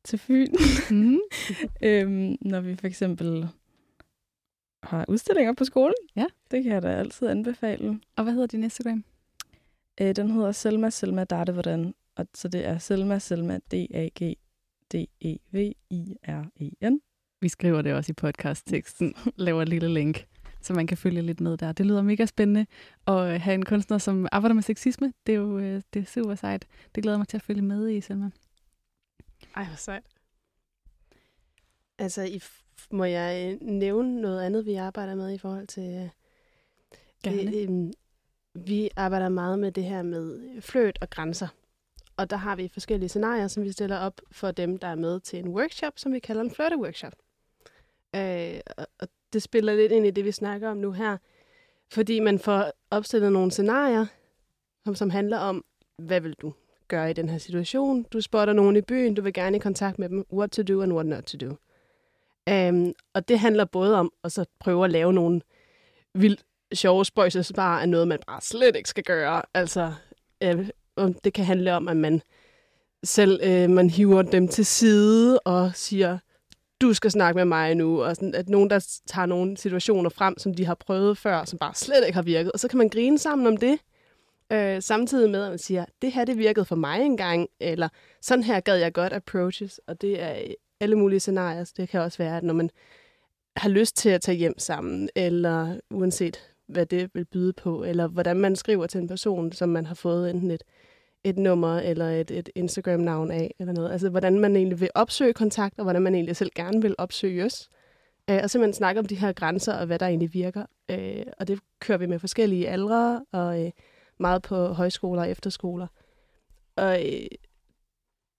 til Fyn, Mm. [LAUGHS] øhm, når vi for eksempel har udstillinger på skolen. Ja. Det kan jeg da altid anbefale. Og hvad hedder din Instagram? Øh, den hedder Selma Selma Darte Hvordan. Og så det er Selma Selma D-A-G D-E-V-I-R-E-N. Vi skriver det også i podcastteksten, laver et lille link, så man kan følge lidt med der. Det lyder mega spændende at have en kunstner, som arbejder med sexisme. Det er jo øh, det er super sejt. Det glæder mig til at følge med i, Selma. Ej, hvor sejt. Altså, I må jeg øh, nævne noget andet, vi arbejder med i forhold til... øh, Gerne. Det, øhm, vi arbejder meget med det her med øh, fløt og grænser. Og der har vi forskellige scenarier, som vi stiller op for dem, der er med til en workshop, som vi kalder en flirte-workshop. Øh, og, det spiller lidt ind i det, vi snakker om nu her. Fordi man får opstillet nogle scenarier, som, som handler om, hvad vil du gøre i den her situation? Du spotter nogen i byen, du vil gerne i kontakt med dem. What to do and what not to do. Um, og det handler både om at så prøve at lave nogle vildt sjove spøjsesvar er noget, man bare slet ikke skal gøre. Altså, øh, det kan handle om, at man selv øh, man hiver dem til side og siger, du skal snakke med mig nu, og sådan, at nogen, der tager nogle situationer frem, som de har prøvet før, som bare slet ikke har virket, og så kan man grine sammen om det, øh, samtidig med, at man siger, det her, det virkede for mig engang, eller sådan her gad jeg godt approaches, og det er øh, alle mulige scenarier, så det kan også være, at når man har lyst til at tage hjem sammen, eller uanset hvad det vil byde på, eller hvordan man skriver til en person, som man har fået enten et, et nummer eller et, et Instagram-navn af, eller noget. Altså, hvordan man egentlig vil opsøge kontakt, og hvordan man egentlig selv gerne vil opsøges. Øh, og simpelthen snakke om de her grænser, og hvad der egentlig virker. Øh, og det kører vi med forskellige aldre, og øh, meget på højskoler og efterskoler. Og øh,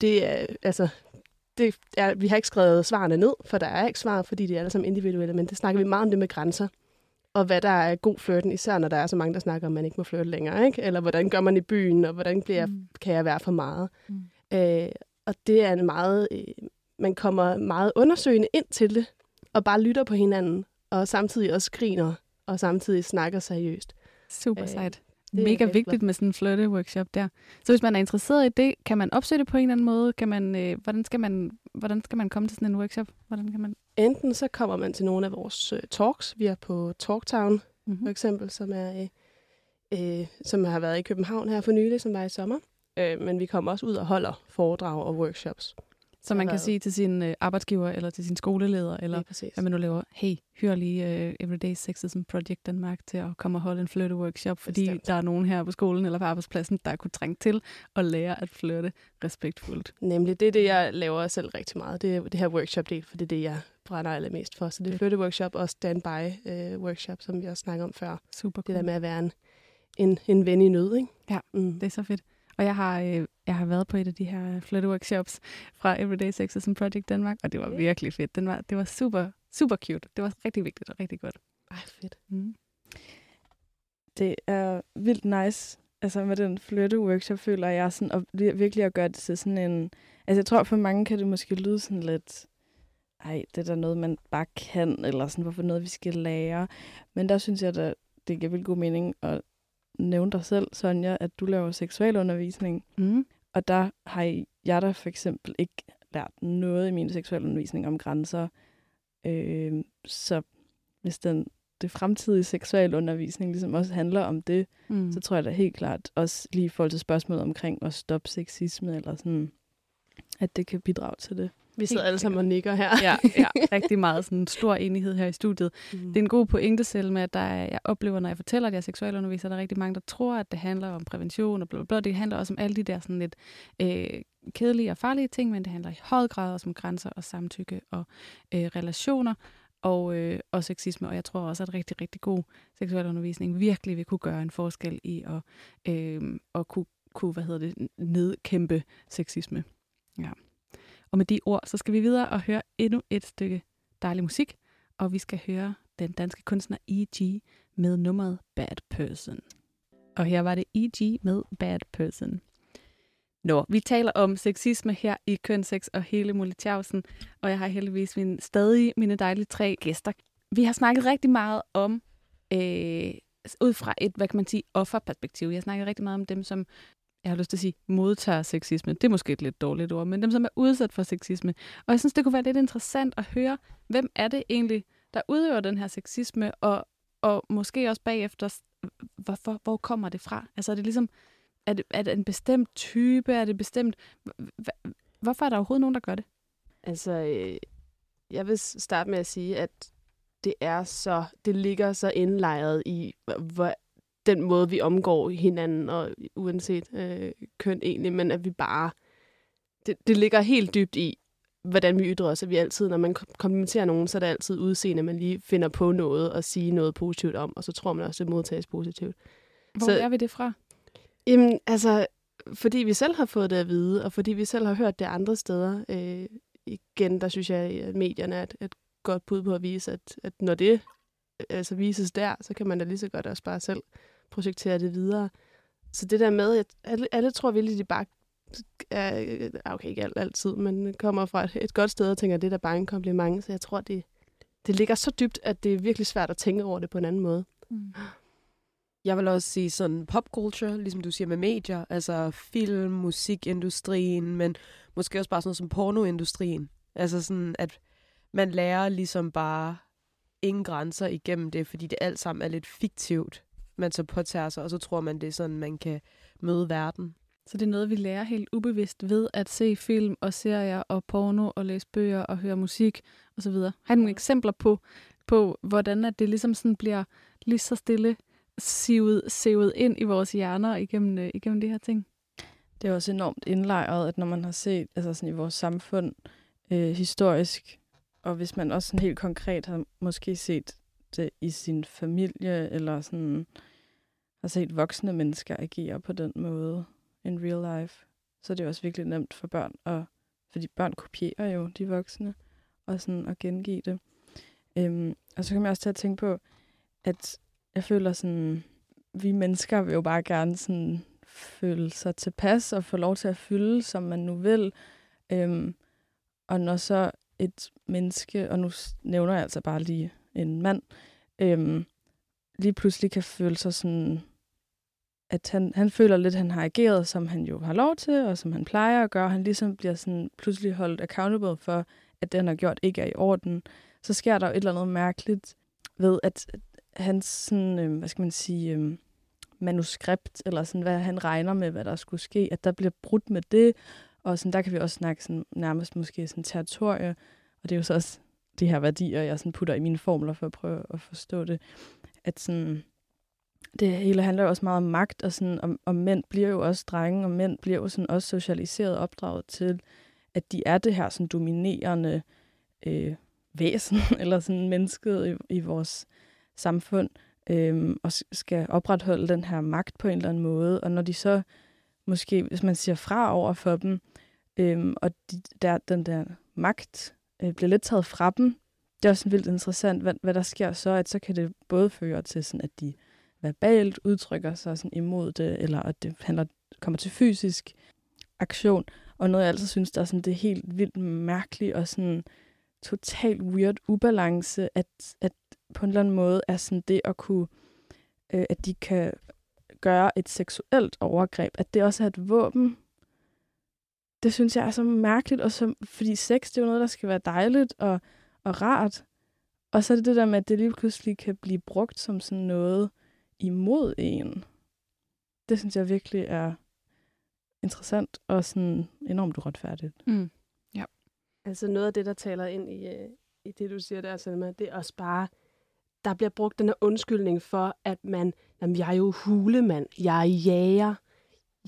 det er, altså, det er, vi har ikke skrevet svarene ned, for der er ikke svar, fordi det er alle sammen individuelle, men det snakker vi meget om det med grænser og hvad der er god flirten, især når der er så mange, der snakker om, at man ikke må flirte længere, ikke? Eller hvordan gør man i byen, og hvordan bliver, mm. kan jeg være for meget? Mm. Øh, og det er en meget, øh, man kommer meget undersøgende ind til det, og bare lytter på hinanden, og samtidig også griner, og samtidig snakker seriøst. Super Øh, sejt. jeg Mega vigtigt med sådan en flirte-workshop der. Så hvis man er interesseret i det, kan man opsøge det på en eller anden måde? Kan man, øh, hvordan, skal man, hvordan skal man komme til sådan en workshop? Hvordan kan man... Enten så kommer man til nogle af vores øh, talks, vi er på Talktown, Mm-hmm. for eksempel, som er øh, øh, som har været i København her for nylig, som var i sommer. Øh, men vi kommer også ud og holder foredrag og workshops. Så man kan sige til sin øh, arbejdsgiver, eller til sin skoleleder, eller hvad man nu laver, hey, hør lige uh, Everyday Sexism Project Danmark til at komme og holde en flirte workshop, fordi Bestemt. der er nogen her på skolen eller på arbejdspladsen, der kunne trænge til at lære at flirte respektfuldt. Nemlig, det er det, jeg laver selv rigtig meget. Det er det her workshop-del, for det er det, jeg brænder allermest for. Så det er flytte-workshop og standby-workshop, som vi også snakkede om før. Super Det der cool. med at være en, en, en ven i nød, ikke? Ja, Mm. Det er så fedt. Og jeg har, øh, jeg har været på et af de her flirte workshops fra Everyday Sexism Project Danmark, og det var virkelig fedt. Den var, det var super, super cute. Det var rigtig vigtigt og rigtig godt. Ej, fedt. Mm. Det er vildt nice. Altså med den flytte workshop føler jeg sådan, og vir- virkelig at gøre det til sådan en... Altså jeg tror for mange kan det måske lyde sådan lidt... Ej, det er da noget, man bare kan, eller sådan, hvorfor noget, vi skal lære. Men der synes jeg, at det giver vildt god mening at nævne dig selv, Sonja, at du laver seksualundervisning. Mm. Og der har jeg da for eksempel ikke lært noget i min seksualundervisning om grænser. Øh, så hvis den det fremtidige seksualundervisning ligesom også handler om det, Mm. så tror jeg da helt klart også lige i forhold til spørgsmålet omkring at stoppe sexisme, eller sådan, at det kan bidrage til det. Vi sidder alle sammen og nikker her. ja, ja, [LAUGHS] rigtig meget sådan stor enighed her i studiet. Mm. Det er en god pointe selv med, at der er, jeg oplever, når jeg fortæller, at jeg er seksualunderviser, der er rigtig mange, der tror, at det handler om prævention og bla, bla, bla. Det handler også om alle de der sådan lidt øh, kedelige og farlige ting, men det handler i høj grad også om grænser og samtykke og øh, relationer og, øh, og sexisme. Og jeg tror også, at rigtig, rigtig god seksualundervisning virkelig vil kunne gøre en forskel i at, øh, at kunne, kunne hvad hedder det, nedkæmpe sexisme. Ja. Og med de ord, så skal vi videre og høre endnu et stykke dejlig musik og vi skal høre den danske kunstner E.G. med nummeret Bad Person. Og her var det E.G. med Bad Person. Nå, vi taler om sexisme her i Kønsex og hele Molitjavsen, og jeg har heldigvis min, stadig mine dejlige tre gæster. Vi har snakket rigtig meget om, øh, ud fra et, hvad kan man sige, offerperspektiv. Jeg har snakket rigtig meget om dem, som jeg har lyst til at sige, modtager sexisme. Det er måske et lidt dårligt ord, men dem, som er udsat for sexisme. Og jeg synes, det kunne være lidt interessant at høre, hvem er det egentlig, der udøver den her sexisme, og, og måske også bagefter, hvorfor, hvor kommer det fra? Altså er det ligesom, er det, er det en bestemt type? Er det bestemt... Hvorfor er der overhovedet nogen, der gør det? Altså, øh, jeg vil starte med at sige, at det er så, det ligger så indlejret i, hvor, den måde, vi omgår hinanden, og uanset øh, køn egentlig, men at vi bare, det, det ligger helt dybt i, hvordan vi ytrer os, at vi altid, når man komplimenterer nogen, så er det altid udseende, at man lige finder på noget og sige noget positivt om, og så tror man også, at det modtages positivt. Hvor så, er vi det fra? Jamen, altså, fordi vi selv har fået det at vide, og fordi vi selv har hørt det andre steder. Øh, igen, der synes jeg, at medierne er et, et godt bud på at vise, at, at når det altså vises der, så kan man da lige så godt også bare selv projektere det videre. Så det der med, at alle, alle tror virkelig, de bare er, okay, ikke alt, altid, men kommer fra et, et godt sted og tænker, at det er da bare en kompliment. Så jeg tror, det, det ligger så dybt, at det er virkelig svært at tænke over det på en anden måde. Mm. [GASPS] Jeg vil også sige sådan popculture, ligesom du siger med medier, altså film, musikindustrien, men måske også bare sådan noget som pornoindustrien. Altså sådan, at man lærer ligesom bare ingen grænser igennem det, fordi det alt sammen er lidt fiktivt, man så påtager sig, og så tror man, det er sådan, man kan møde verden. Så det er noget, vi lærer helt ubevidst ved at se film og serier og porno og læse bøger og høre musik osv. Har du nogle eksempler på, på hvordan at det ligesom sådan bliver lige så stille sivet, sivet ind i vores hjerner igennem, øh, igennem de her ting? Det er også enormt indlejret, at når man har set altså sådan i vores samfund øh, historisk, og hvis man også sådan helt konkret har måske set det i sin familie, eller sådan har set voksne mennesker agere på den måde in real life, så er det også virkelig nemt for børn, og, fordi børn kopierer jo de voksne, og sådan at gengive det. Øhm, og så kan jeg også til at tænke på, at jeg føler sådan, vi mennesker vil jo bare gerne sådan føle sig tilpas og få lov til at fylde, som man nu vil. Øhm, og når så et menneske, og nu nævner jeg altså bare lige en mand, øhm, lige pludselig kan føle sig sådan, at han, han føler lidt, at han har ageret, som han jo har lov til, og som han plejer at gøre. Han ligesom bliver sådan pludselig holdt accountable for, at det, han har gjort, ikke er i orden. Så sker der jo et eller andet mærkeligt ved, at hans sådan, øh, hvad skal man sige, øh, manuskript, eller sådan, hvad han regner med, hvad der skulle ske, at der bliver brudt med det, og sådan, der kan vi også snakke sådan, nærmest måske sådan territorie, og det er jo så også de her værdier, jeg sådan putter i mine formler for at prøve at forstå det. At sådan, det hele handler jo også meget om magt, og, sådan, om, om mænd bliver jo også drenge, og mænd bliver jo sådan også socialiseret opdraget til, at de er det her sådan dominerende øh, væsen, [LAUGHS] eller sådan mennesket i, i vores samfund, øh, og skal opretholde den her magt på en eller anden måde. Og når de så måske, hvis man siger fra over for dem, øh, og de, der, den der magt øh, bliver lidt taget fra dem. Det er også vildt interessant, hvad, hvad der sker så, at så kan det både føre til, sådan, at de verbalt udtrykker sig sådan imod det, eller at det handler, kommer til fysisk aktion. Og noget, jeg altid synes, der er sådan, det er helt vildt mærkeligt og sådan totalt weird ubalance, at, at på en eller anden måde er sådan det at kunne, øh, at de kan gøre et seksuelt overgreb, at det også er et våben, det synes jeg er så mærkeligt, og så, fordi sex, det er jo noget, der skal være dejligt og, og rart. Og så er det det der med, at det lige pludselig kan blive brugt som sådan noget imod en. Det synes jeg virkelig er interessant og sådan enormt uretfærdigt. Mm. Ja. Altså noget af det, der taler ind i, øh, i det, du siger der, Selma, det er også bare, der bliver brugt den her undskyldning for, at man, jamen jeg er jo hulemand, jeg er jæger,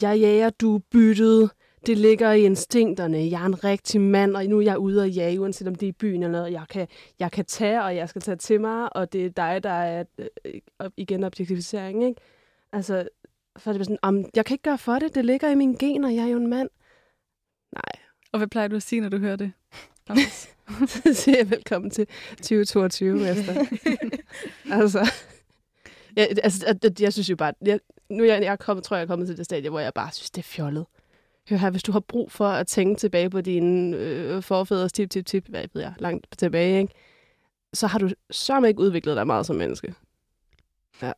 jeg jager, du er byttet, det ligger i instinkterne. Jeg er en rigtig mand, og nu er jeg ude og jage, uanset om det er i byen eller noget. Jeg kan, jeg kan tage, og jeg skal tage til mig, og det er dig, der er øh, igen objektivisering. Ikke? Altså, for det er sådan, om, jeg kan ikke gøre for det. Det ligger i mine gener. Jeg er jo en mand. Nej. Og hvad plejer du at sige, når du hører det? [LAUGHS] så siger jeg velkommen til 2022, efter. [LAUGHS] altså, jeg, altså, jeg, jeg synes jo bare, jeg, nu jeg, jeg er kommet, tror jeg, jeg er kommet til det stadie, hvor jeg bare synes, det er fjollet. Hør her, hvis du har brug for at tænke tilbage på dine øh, forfædres tip, tip, tip, hvad ved jeg, langt tilbage, ikke? så har du så ikke udviklet dig meget som menneske. Ja.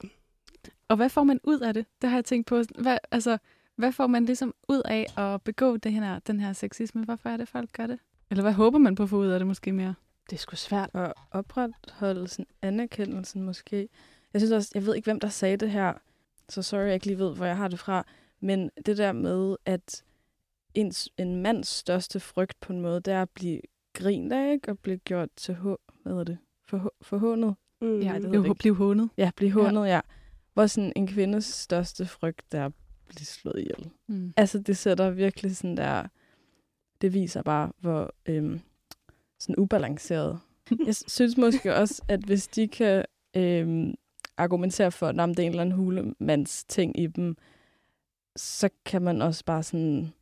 Og hvad får man ud af det? Det har jeg tænkt på. Hvad, altså, Hvad får man ligesom ud af at begå det her, den her sexisme? Hvorfor er det, folk gør det? Eller hvad håber man på at få ud af det måske mere? Det er sgu svært. Og opretholdelsen, anerkendelsen måske. Jeg synes også, jeg ved ikke, hvem der sagde det her, så sorry, jeg ikke lige ved, hvor jeg har det fra. Men det der med, at ens, en mands største frygt på en måde, det er at blive grint af, ikke? Og blive gjort til h... Hvad hedder det? For, forhånet. Mm. Ja, det jeg ikke. blive hånet. Ja, blive hånet, ja. ja. Hvor sådan en kvindes største frygt, det er at blive slået ihjel. Mm. Altså, det sætter virkelig sådan der... Det viser bare, hvor øhm, sådan ubalanceret. [LAUGHS] Jeg synes måske også, at hvis de kan øhm, argumentere for, at "Nå, men det er en eller anden hulemands ting i dem, så kan man også bare sådan...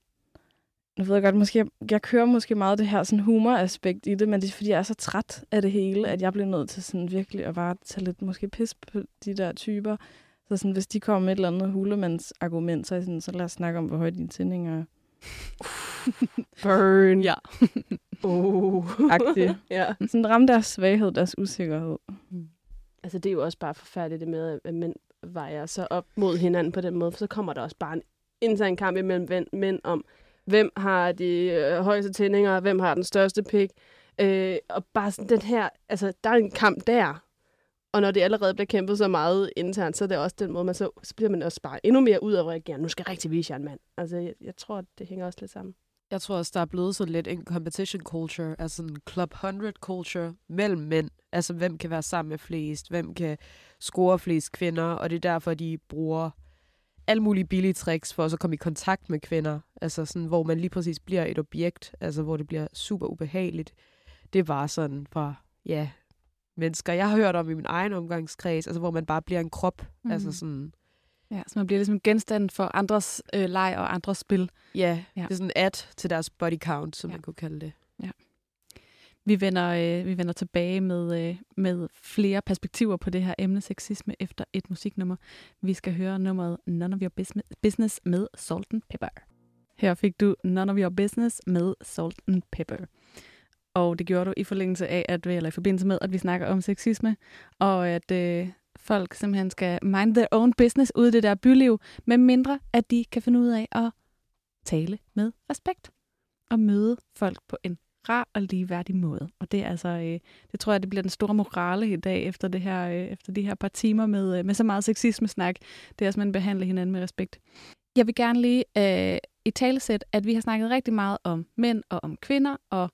Nu ved jeg godt, måske, jeg, jeg kører måske meget det her sådan humoraspekt i det, men det er fordi, jeg er så træt af det hele, at jeg bliver nødt til sådan virkelig at bare tage lidt måske pis på de der typer. Så sådan, hvis de kommer med et eller andet hulemands argument, så er sådan, så lad os snakke om, hvor høje dine tændinger er. [LAUGHS] Burn. Ja. [LAUGHS] Oh. Agtigt. ja. Sådan ramme deres svaghed, deres usikkerhed. Altså, det er jo også bare forfærdeligt det med, at mænd vejer så op mod hinanden på den måde, for så kommer der også bare en intern kamp imellem mænd om, hvem har de øh, højeste tændinger, hvem har den største pik. Øh, og bare sådan den her, altså, der er en kamp der. Og når det allerede bliver kæmpet så meget internt, så er det også den måde, man så, så bliver man også bare endnu mere ud af at reagere. Nu skal jeg rigtig vise jer en mand. Altså, jeg, jeg tror, det hænger også lidt sammen. Jeg tror også, der er blevet sådan lidt en competition culture, altså en Club 100 culture mellem mænd. Altså, hvem kan være sammen med flest, hvem kan score flest kvinder, og det er derfor, de bruger alle mulige billige tricks for at så komme i kontakt med kvinder. Altså sådan, hvor man lige præcis bliver et objekt, altså hvor det bliver super ubehageligt. Det var sådan fra, ja, mennesker, jeg har hørt om i min egen omgangskreds, altså hvor man bare bliver en krop. Mm. Altså sådan, Ja, så man bliver ligesom genstand for andres øh, leg og andres spil. ja, Ja. ja, det er sådan ad til deres body count, som Ja. ja. man kunne kalde det. Vi vender, øh, vi vender tilbage med, øh, med flere perspektiver på det her emne sexisme efter et musiknummer. Vi skal høre nummeret None of Your Business- med Salt and Pepper. Her fik du None of Your Business med Salt and Pepper. Og det gjorde du i forlængelse af, at, eller i forbindelse med, at vi snakker om sexisme, og at øh, folk simpelthen skal mind their own business ude i det der byliv, med mindre at de kan finde ud af at tale med respekt og møde folk på en rar og ligeværdig måde. Og det er altså, øh, det tror jeg, det bliver den store morale i dag, efter, det her, øh, efter de her par timer med, øh, med så meget sexisme-snak. Det er, at man behandler hinanden med respekt. Jeg vil gerne lige øh, i talesæt, at vi har snakket rigtig meget om mænd og om kvinder, og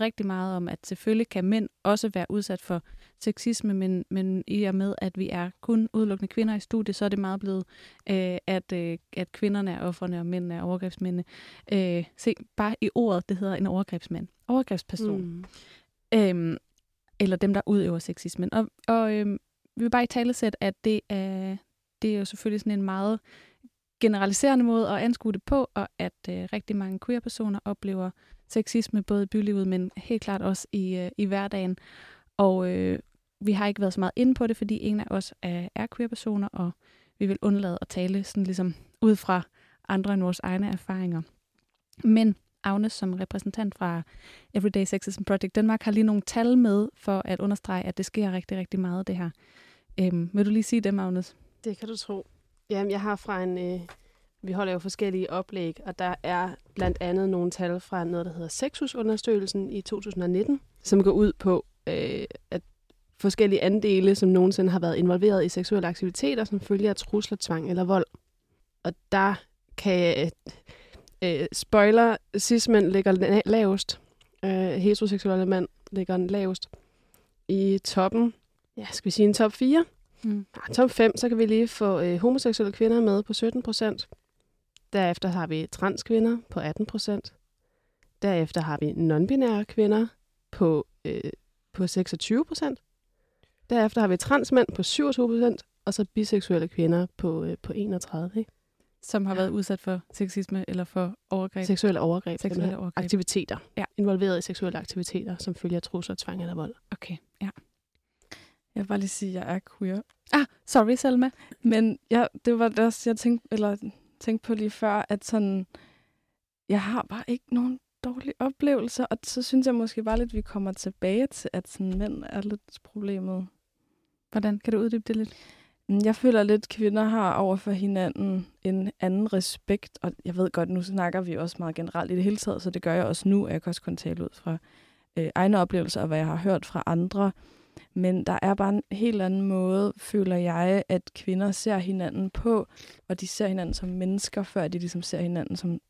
rigtig meget om, at selvfølgelig kan mænd også være udsat for sexisme, men, men i og med, at vi er kun udelukkende kvinder i studiet, så er det meget blevet, øh, at, øh, at kvinderne er offerne, og mændene er overgrebsmændene. Øh, se, bare i ordet, det hedder en overgrebsmand. Overgrebsperson. Mm. Øhm, eller dem, der udøver sexismen. Og, og øhm, vi vil bare i tale sætte, at det er, det er jo selvfølgelig sådan en meget generaliserende måde at anskue det på, og at øh, rigtig mange queer-personer oplever sexisme både i bylivet, men helt klart også i, øh, i hverdagen. Og øh, vi har ikke været så meget inde på det, fordi en af os er, er queer-personer, og vi vil undlade at tale sådan ligesom ud fra andre end vores egne erfaringer. Men Agnes, som repræsentant fra Everyday Sexism Project Danmark, har lige nogle tal med for at understrege, at det sker rigtig, rigtig meget, det her. Øhm, vil du lige sige dem, Agnes? Det kan du tro. Jamen, jeg har fra en... Øh, vi holder jo forskellige oplæg, og der er blandt andet nogle tal fra noget, der hedder Sexusundersøgelsen i 2019, som går ud på, øh, at forskellige andele, som nogensinde har været involveret i seksuelle aktiviteter, som følger af trusler, tvang eller vold. Og der kan... Øh, spoiler, cis-mænd ligger la- lavest. Øh, heteroseksuelle mænd ligger lavest. I toppen, ja, skal vi sige en top 4? Mm. Ja, top 5, så kan vi lige få øh, homoseksuelle kvinder med på 17 procent. Derefter har vi transkvinder på 18 procent. Derefter har vi non-binære kvinder på, øh, på 26 procent. Derefter har vi transmænd på 27 procent, og så biseksuelle kvinder på, øh, på 31. Ikke? Som har været udsat for sexisme eller for overgreb. Seksuelle overgreb. Seksuelle overgreb. Aktiviteter. Ja. Involveret i seksuelle aktiviteter, som følger trusler, tvang eller vold. Okay, ja. Jeg vil bare lige sige, at jeg er queer. Ah, sorry, Selma. Men ja, det var det også, jeg tænkte, eller tænkte på lige før, at sådan, jeg har bare ikke nogen dårlige oplevelser, og så synes jeg måske bare lidt, at vi kommer tilbage til, at sådan, mænd er lidt problemet. Hvordan kan du uddybe det lidt? Mm, Jeg føler lidt, at kvinder har over for hinanden en anden respekt, og jeg ved godt, nu snakker vi også meget generelt i det hele taget, så det gør jeg også nu, og jeg kan også kun tale ud fra øh, egne oplevelser og hvad jeg har hørt fra andre. Men der er bare en helt anden måde, føler jeg, at kvinder ser hinanden på, og de ser hinanden som mennesker, før de ligesom ser hinanden som...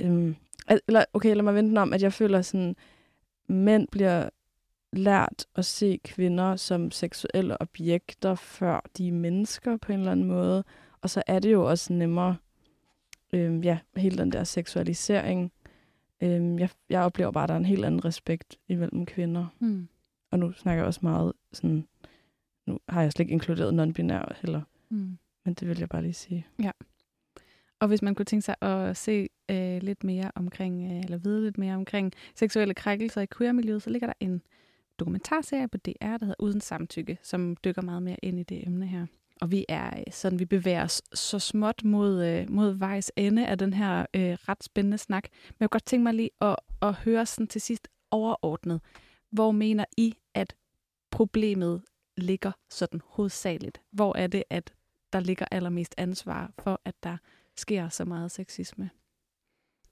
Øhm, al- eller okay, lad mig vente om, at jeg føler sådan, mænd bliver lært at se kvinder som seksuelle objekter, før de er mennesker på en eller anden måde. Og så er det jo også nemmere, øhm, ja, hele den der seksualisering. Øhm, jeg, jeg oplever bare, at der er en helt anden respekt imellem kvinder. Mm. Og nu snakker jeg også meget sådan, nu har jeg slet ikke inkluderet non-binær heller, Mm. men det vil jeg bare lige sige. Og hvis man kunne tænke sig at se øh, lidt mere omkring, øh, eller vide lidt mere omkring seksuelle krænkelser i queer-miljøet, så ligger der en dokumentarserie på DR, der hedder Uden Samtykke, som dykker meget mere ind i det emne her. Og vi er øh, sådan, vi bevæger os så småt mod, øh, mod vejs ende af den her øh, ret spændende snak. Men jeg kunne godt tænke mig lige at, at høre sådan til sidst overordnet. Hvor mener I, at problemet ligger sådan hovedsageligt? Hvor er det, at der ligger allermest ansvar for, at der sker så meget sexisme?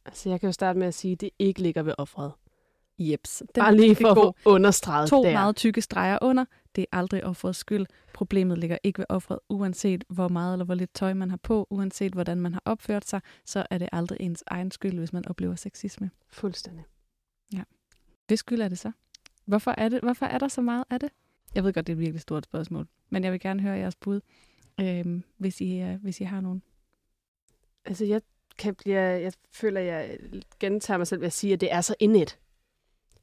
Altså, jeg kan jo starte med at sige, at det ikke ligger ved offret. Jeps. Bare lige for at få understreget To der. meget tykke streger under. Det er aldrig offerets skyld. Problemet ligger ikke ved offret, uanset hvor meget eller hvor lidt tøj man har på, uanset hvordan man har opført sig, så er det aldrig ens egen skyld, hvis man oplever sexisme. Fuldstændig. Hvis skyld er det så? Hvorfor er, det, hvorfor er der så meget af det? Jeg ved godt, det er et virkelig stort spørgsmål, men jeg vil gerne høre jeres bud, øhm, hvis, I, øh, hvis I har nogen. Altså, jeg, kan blive, jeg føler, jeg gentager mig selv ved at sige, at det er så indet.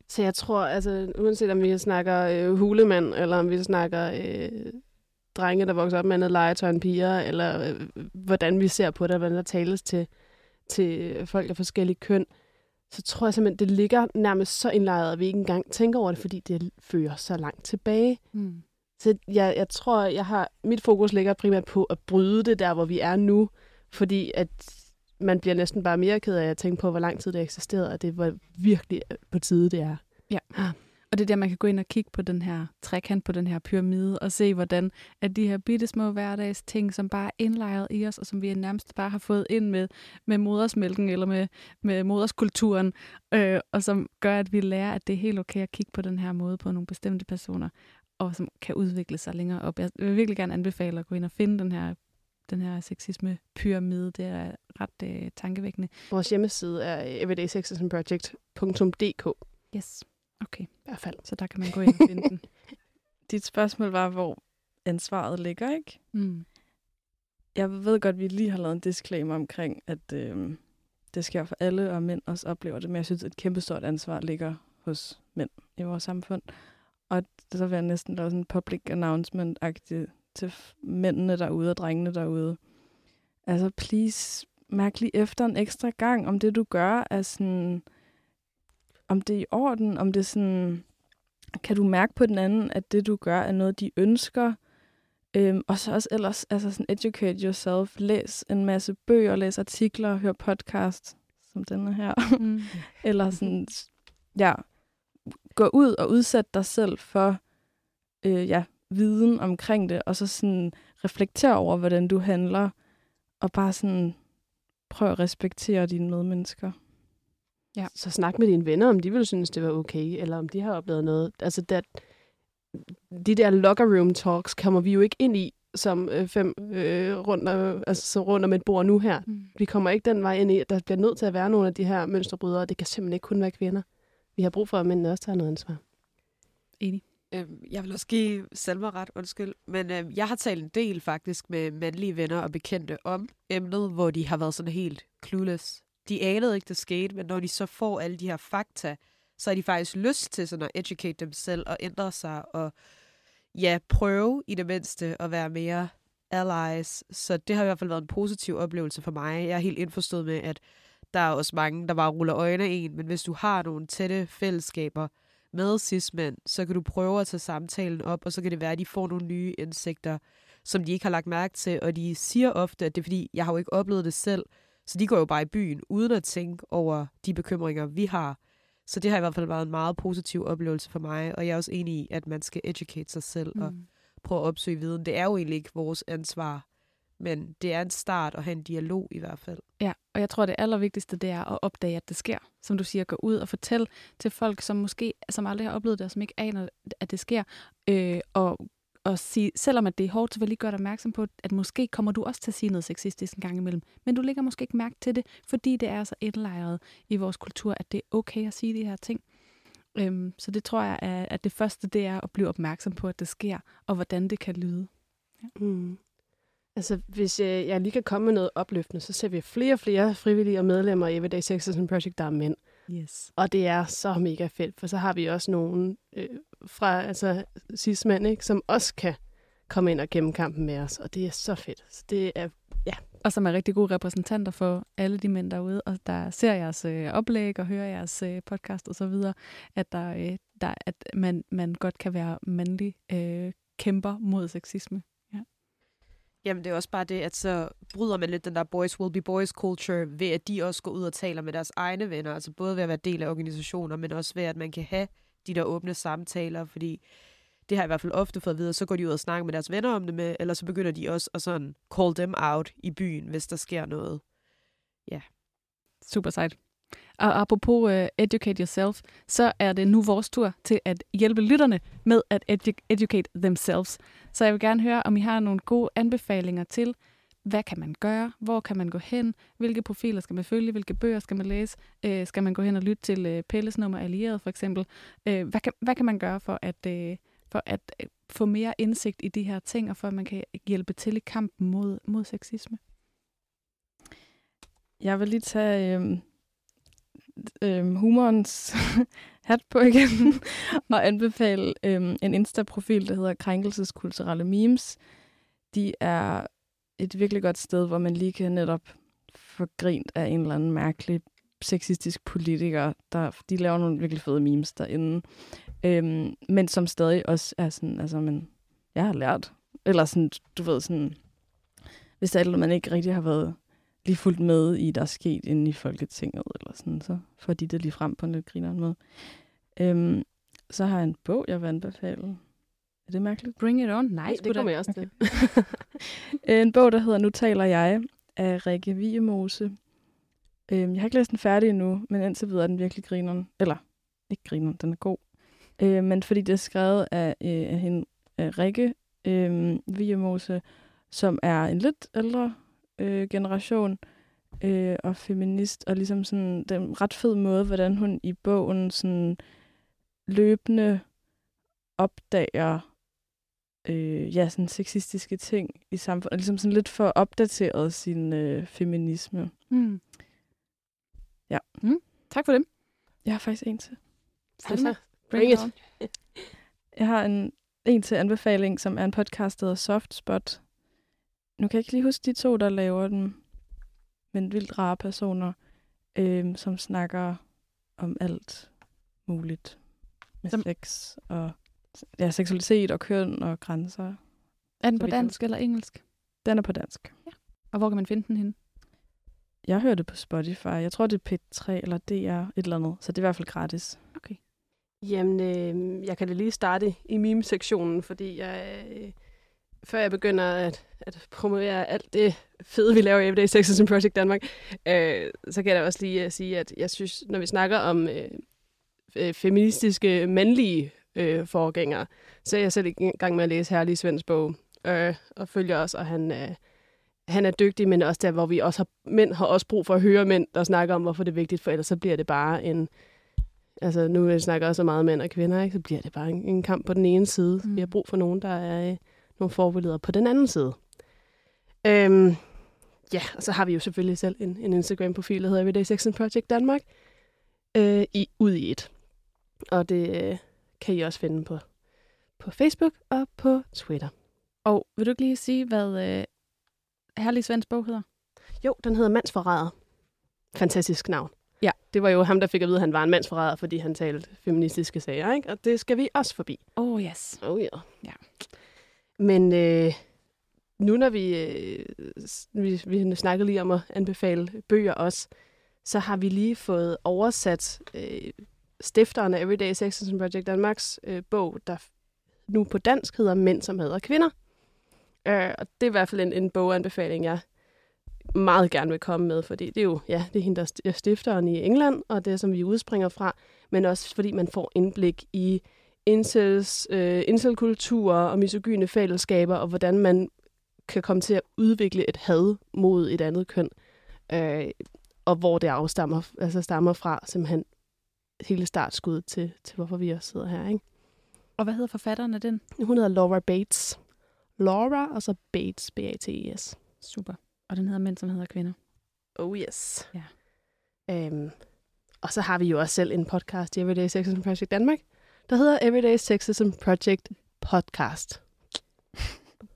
Så jeg tror, altså, uanset om vi snakker øh, hulemand, eller om vi snakker øh, drenge, der vokser op med andet legetøj end piger, eller øh, hvordan vi ser på det, hvordan der tales til, til folk af forskellige køn, så tror jeg simpelthen, det ligger nærmest så indlejret, at vi ikke engang tænker over det, fordi det fører så langt tilbage. Mm. Så jeg, jeg tror, jeg har mit fokus ligger primært på at bryde det der, hvor vi er nu, fordi at man bliver næsten bare mere ked af at tænke på, hvor lang tid det eksisterede, og det var virkelig på tide, det er. Ja. Og det er der, man kan gå ind og kigge på den her trekant, på den her pyramide, og se, hvordan at de her bitte små hverdags ting, som bare er indlejret i os, og som vi nærmest bare har fået ind med, med modersmælken eller med, med moderskulturen, øh, og som gør, at vi lærer, at det er helt okay at kigge på den her måde på nogle bestemte personer, og som kan udvikle sig længere op. Jeg vil virkelig gerne anbefale at gå ind og finde den her den her sexisme-pyramide. Det er ret øh, tankevækkende. Vores hjemmeside er everydaysexismproject.dk Yes. Okay, i hvert fald. så der kan man gå ind og finde den. [LAUGHS] Dit spørgsmål var, hvor ansvaret ligger, ikke? Mm. Jeg ved godt, at vi lige har lavet en disclaimer omkring, at øh, det sker for alle, og mænd også oplever det, men jeg synes, at et kæmpestort ansvar ligger hos mænd i vores samfund. Og så vil jeg næsten lave sådan en public announcement-agtigt til mændene derude og drengene derude. Altså, please, mærk lige efter en ekstra gang, om det, du gør, er sådan... Om det er i orden, om det er sådan... Kan du mærke på den anden, at det, du gør, er noget, de ønsker? Øhm, og så også ellers, altså sådan educate yourself. Læs en masse bøger, læs artikler, hør podcast, som denne her. Mm. [LAUGHS] Eller sådan, ja, gå ud og udsæt dig selv for, øh, ja, viden omkring det, og så sådan reflektere over, hvordan du handler, og bare sådan prøv at respektere dine medmennesker. Så snak med dine venner, om de ville synes, det var okay, eller om de har oplevet noget. Altså, that, de der locker room talks kommer vi jo ikke ind i som øh, fem øh, rundt, øh, altså, så rundt om et bord nu her. Mm. Vi kommer ikke den vej ind i, der bliver nødt til at være nogle af de her mønsterbrydere, og det kan simpelthen ikke kun være kvinder. Vi har brug for, at mændene også tager noget ansvar. Enig. Øhm, jeg vil også give Selma ret, undskyld. Men øhm, jeg har talt en del faktisk med mandlige venner og bekendte om emnet, hvor de har været sådan helt clueless. De anede ikke, det skete, men når de så får alle de her fakta, så har de faktisk lyst til sådan at educate dem selv og ændre sig og ja, prøve i det mindste at være mere allies. Så det har i hvert fald været en positiv oplevelse for mig. Jeg er helt indforstået med, at der er også mange, der bare ruller øjne af en, men hvis du har nogle tætte fællesskaber med cis-mænd, så kan du prøve at tage samtalen op, og så kan det være, at de får nogle nye indsigter, som de ikke har lagt mærke til, og de siger ofte, at det er fordi, jeg har jo ikke oplevet det selv, så de går jo bare i byen, uden at tænke over de bekymringer, vi har. Så det har i hvert fald været en meget positiv oplevelse for mig, og jeg er også enig i, at man skal educate sig selv mm. og prøve at opsøge viden. Det er jo egentlig ikke vores ansvar, men det er en start at have en dialog i hvert fald. Ja, og jeg tror, det allervigtigste, det er at opdage, at det sker. Som du siger, gå ud og fortæl til folk, som måske som aldrig har oplevet det, og som ikke aner, at det sker. Øh, og, og sige, selvom at det er hårdt, så vil jeg lige gøre dig opmærksom på, at måske kommer du også til at sige noget sexistisk en gang imellem. Men du lægger måske ikke mærke til det, fordi det er så indlejret i vores kultur, at det er okay at sige de her ting. Øhm, så det tror jeg, er, at det første, det er at blive opmærksom på, at det sker, og hvordan det kan lyde. Ja. Mm. Altså, hvis jeg, jeg lige kan komme med noget opløftende, så ser vi flere og flere frivillige og medlemmer i Everyday Sexism Project, der er mænd. Yes. Og det er så mega fedt, for så har vi også nogen øh, fra altså, cis-mænd, ikke, som også kan komme ind og gennem kampen med os, og det er så fedt. Så det er, ja. Og som er rigtig gode repræsentanter for alle de mænd derude, og der ser jeres øh, oplæg og hører jeres øh, podcast og så videre, at, der, øh, der, at man, man godt kan være mandlig øh, kæmper mod sexisme. Ja. Jamen, det er også bare det, at så bryder man lidt den der boys will be boys culture, ved at de også går ud og taler med deres egne venner, altså både ved at være del af organisationer, men også ved, at man kan have de der åbne samtaler, fordi det har jeg i hvert fald ofte fået at vide, så går de ud og snakker med deres venner om det med, eller så begynder de også at sådan call them out i byen, hvis der sker noget. Ja. Super sejt. Og apropos uh, educate yourself, så er det nu vores tur til at hjælpe lytterne med at edu- educate themselves. Så jeg vil gerne høre, om I har nogle gode anbefalinger til, hvad kan man gøre, hvor kan man gå hen, hvilke profiler skal man følge, hvilke bøger skal man læse, øh, skal man gå hen og lytte til øh, Pelles nummer allieret for eksempel. Øh, hvad, kan, hvad kan man gøre for at, øh, for at øh, få mere indsigt i de her ting, og for at man kan hjælpe til i kampen mod, mod sexisme? Jeg vil lige tage øh, øh, humorens [LAUGHS] hat på igen [LAUGHS] og anbefale øh, en Insta-profil, der hedder Krænkelseskulturelle Memes. De er et virkelig godt sted, hvor man lige kan netop få grint af en eller anden mærkelig sexistisk politiker. Der, de laver nogle virkelig fede memes derinde. Øhm, men som stadig også er sådan, altså, men jeg har lært. Eller sådan, du ved, sådan, hvis det er man ikke rigtig har været lige fuldt med i, der er sket inde i Folketinget, eller sådan, så får de det lige frem på en lidt grineren måde. Øhm, så har jeg en bog, jeg vil anbefale. Er det mærkeligt? Bring it on. Nice. Nej, det kommer jeg også til. [LAUGHS] en bog, der hedder Nu taler jeg, af Rikke Viemose. Øhm, jeg har ikke læst den færdig endnu, men indtil videre er den virkelig grineren. Eller, ikke grineren, den er god. Øh, men fordi det er skrevet af, øh, af hende, af Rikke øh, Viemose, som er en lidt ældre øh, generation øh, og feminist, og ligesom sådan den ret fed måde, hvordan hun i bogen sådan løbende opdager øh, ja, sådan sexistiske ting i samfundet, og ligesom sådan lidt for opdateret sin øh, feminisme. Mm. Ja. Mm. Tak for dem. Jeg har faktisk en til. Salma, Bring it. Jeg har en, en til anbefaling, som er en podcast, der hedder Soft Spot. Nu kan jeg ikke lige huske de to, der laver den, men vildt rare personer, øh, som snakker om alt muligt med Som- sex og ja, seksualitet og køn og grænser. Er den på dansk eller engelsk? Den er på dansk. Og hvor kan man finde den henne? Jeg hører det på Spotify. Jeg tror, det er P3 eller DR, et eller andet. Så det er i hvert fald gratis. Jamen, øh, jeg kan da lige starte i meme-sektionen, fordi jeg, øh, før jeg begynder at, at promovere alt det fede, vi laver i Everyday Sexism Project Danmark, øh, så kan jeg da også lige uh, sige, at jeg synes, når vi snakker om øh, øh, feministiske, mandlige øh, forgængere, så er jeg selv i gang med at læse Herlige Svends bog, øh, og følger også, og han, øh, han er dygtig, men også der, hvor vi også har, mænd har også brug for at høre mænd, der snakker om, hvorfor det er vigtigt, for ellers så bliver det bare en, altså nu vi snakker også så meget mænd og kvinder, ikke? så bliver det bare en, en kamp på den ene side. Mm. Vi har brug for nogen, der er øh, nogle forbilleder på den anden side. Øhm, ja, og så har vi jo selvfølgelig selv en, en Instagram-profil, der hedder Everyday Sex and Project Danmark, øh, i, ud i et. Og det øh, kan I også finde på, på Facebook og på Twitter. Og vil du ikke lige sige, hvad øh, Herlig Svends bog hedder? Jo, den hedder Mandsforræder. Fantastisk navn. Ja. Det var jo ham, der fik at vide, at han var en mandsforræder, fordi han talte feministiske sager, ikke? Og det skal vi også forbi. Oh yes. Oh ja. Ja. Men øh, nu når vi, øh, vi, vi snakkede lige om at anbefale bøger også, så har vi lige fået oversat øh, stifteren af Everyday Sexism Project Danmarks øh, bog, der nu på dansk hedder Mænd, som hedder kvinder. Øh, og det er i hvert fald en, en boganbefaling, jeg meget gerne vil komme med, fordi det er jo ja, det er hende, der er stifteren i England, og det, som vi udspringer fra, men også fordi man får indblik i incels, øh, incelkulturer og misogyne fællesskaber, og hvordan man kan komme til at udvikle et had mod et andet køn, øh, og hvor det afstammer, altså stammer fra simpelthen hele startskuddet til, til hvorfor vi også sidder her. Ikke? Og hvad hedder forfatteren af den? Hun hedder Laura Bates. Laura, og så Bates, B-A-T-E-S. Super. Og den hedder Mænd, som hedder kvinder. Oh yes. Ja. Øhm, og så har vi jo også selv en podcast i Everyday Sexism Project Danmark, der hedder Everyday Sexism Project Podcast.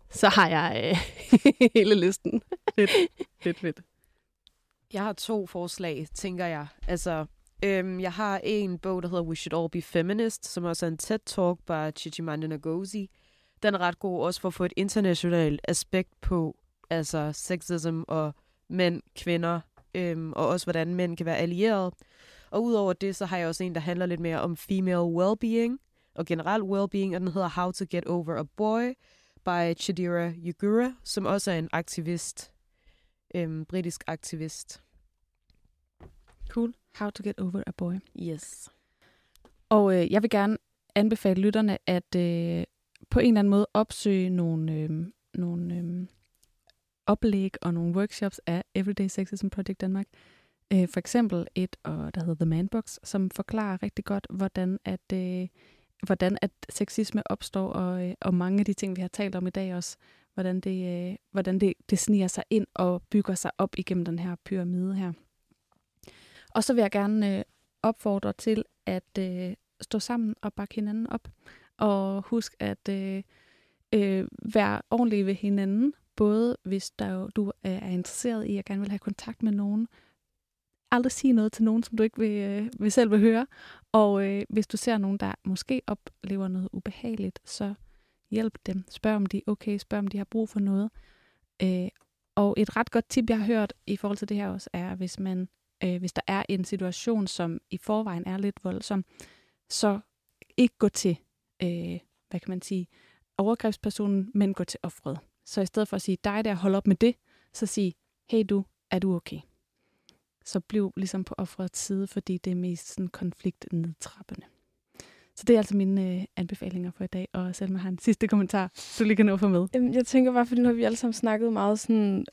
så har jeg øh, [LAUGHS] hele listen. fedt, fedt, fedt. Jeg har to forslag, tænker jeg. Altså, øhm, jeg har en bog, der hedder We Should All Be Feminist, som også er en TED-talk by Chijimanda Ngozi. Den er ret god også for at få et internationalt aspekt på altså sexism og mænd, kvinder, øhm, og også hvordan mænd kan være allieret. Og udover det, så har jeg også en, der handler lidt mere om female well-being og generelt well-being, og den hedder How to Get Over a Boy by Chidira Yugura, som også er en aktivist, øhm, britisk aktivist. Cool. How to Get Over a Boy. Yes. Og øh, jeg vil gerne anbefale lytterne at øh, på en eller anden måde opsøge nogle, øh, nogle øh, oplæg og nogle workshops af Everyday Sexism Project Danmark. Øh, for eksempel et, og der hedder The Man Box, som forklarer rigtig godt, hvordan at, øh, hvordan at sexisme opstår, og, øh, og mange af de ting, vi har talt om i dag også, hvordan det, øh, hvordan det, det sniger sig ind og bygger sig op igennem den her pyramide her. Og så vil jeg gerne øh, opfordre til at øh, stå sammen og bakke hinanden op, og husk at øh, øh, være ordentlig ved hinanden, både hvis der, du øh, er interesseret i at gerne vil have kontakt med nogen, aldrig sige noget til nogen, som du ikke vil, øh, vil selv vil høre. Og øh, hvis du ser nogen, der måske oplever noget ubehageligt, så hjælp dem. Spørg om de er okay, spørg om de har brug for noget. Øh, og et ret godt tip, jeg har hørt i forhold til det her også, er, hvis man øh, hvis der er en situation, som i forvejen er lidt voldsom, så ikke gå til, øh, hvad kan man sige, overgrebspersonen, men gå til offret. Så i stedet for at sige, dig der, hold op med det, så sig, hey du, er du okay? Så bliv ligesom på offerets side, fordi det er mest sådan konfliktnedtrappende. Så det er altså mine øh, anbefalinger for i dag, og Selma har en sidste kommentar, du lige kan nå for med. Jeg tænker bare, fordi nu har vi alle sammen snakket meget sådan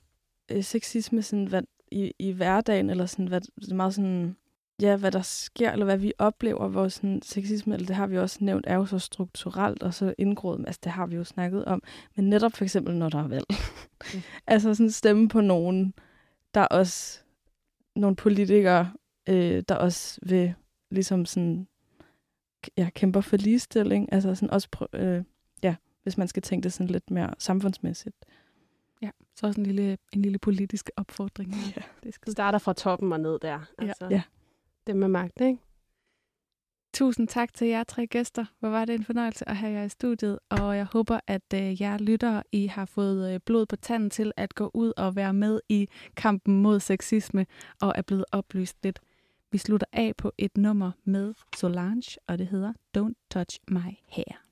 øh, sexisme sådan, hvad, i, i hverdagen, eller sådan, hvad, meget sådan, ja, hvad der sker, eller hvad vi oplever, hvor sådan, sexisme, eller det har vi også nævnt, er jo så strukturelt og så indgroet, altså det har vi jo snakket om, men netop for eksempel, når der er valg. Mm. [LAUGHS] altså sådan stemme på nogen, der også, nogle politikere, øh, der også vil ligesom sådan, ja, kæmper for ligestilling, altså sådan også, øh, ja, hvis man skal tænke det sådan lidt mere samfundsmæssigt. Ja, så også en lille, en lille politisk opfordring. Ja. Det skal starter fra toppen og ned der. Altså, ja. Det med magt, ikke? Tusind tak til jer tre gæster. Hvor var det en fornøjelse at have jer i studiet, og jeg håber, at øh, jer lyttere, I har fået øh, blod på tanden til at gå ud og være med i kampen mod sexisme, og er blevet oplyst lidt. Vi slutter af på et nummer med Solange, og det hedder Don't Touch My Hair.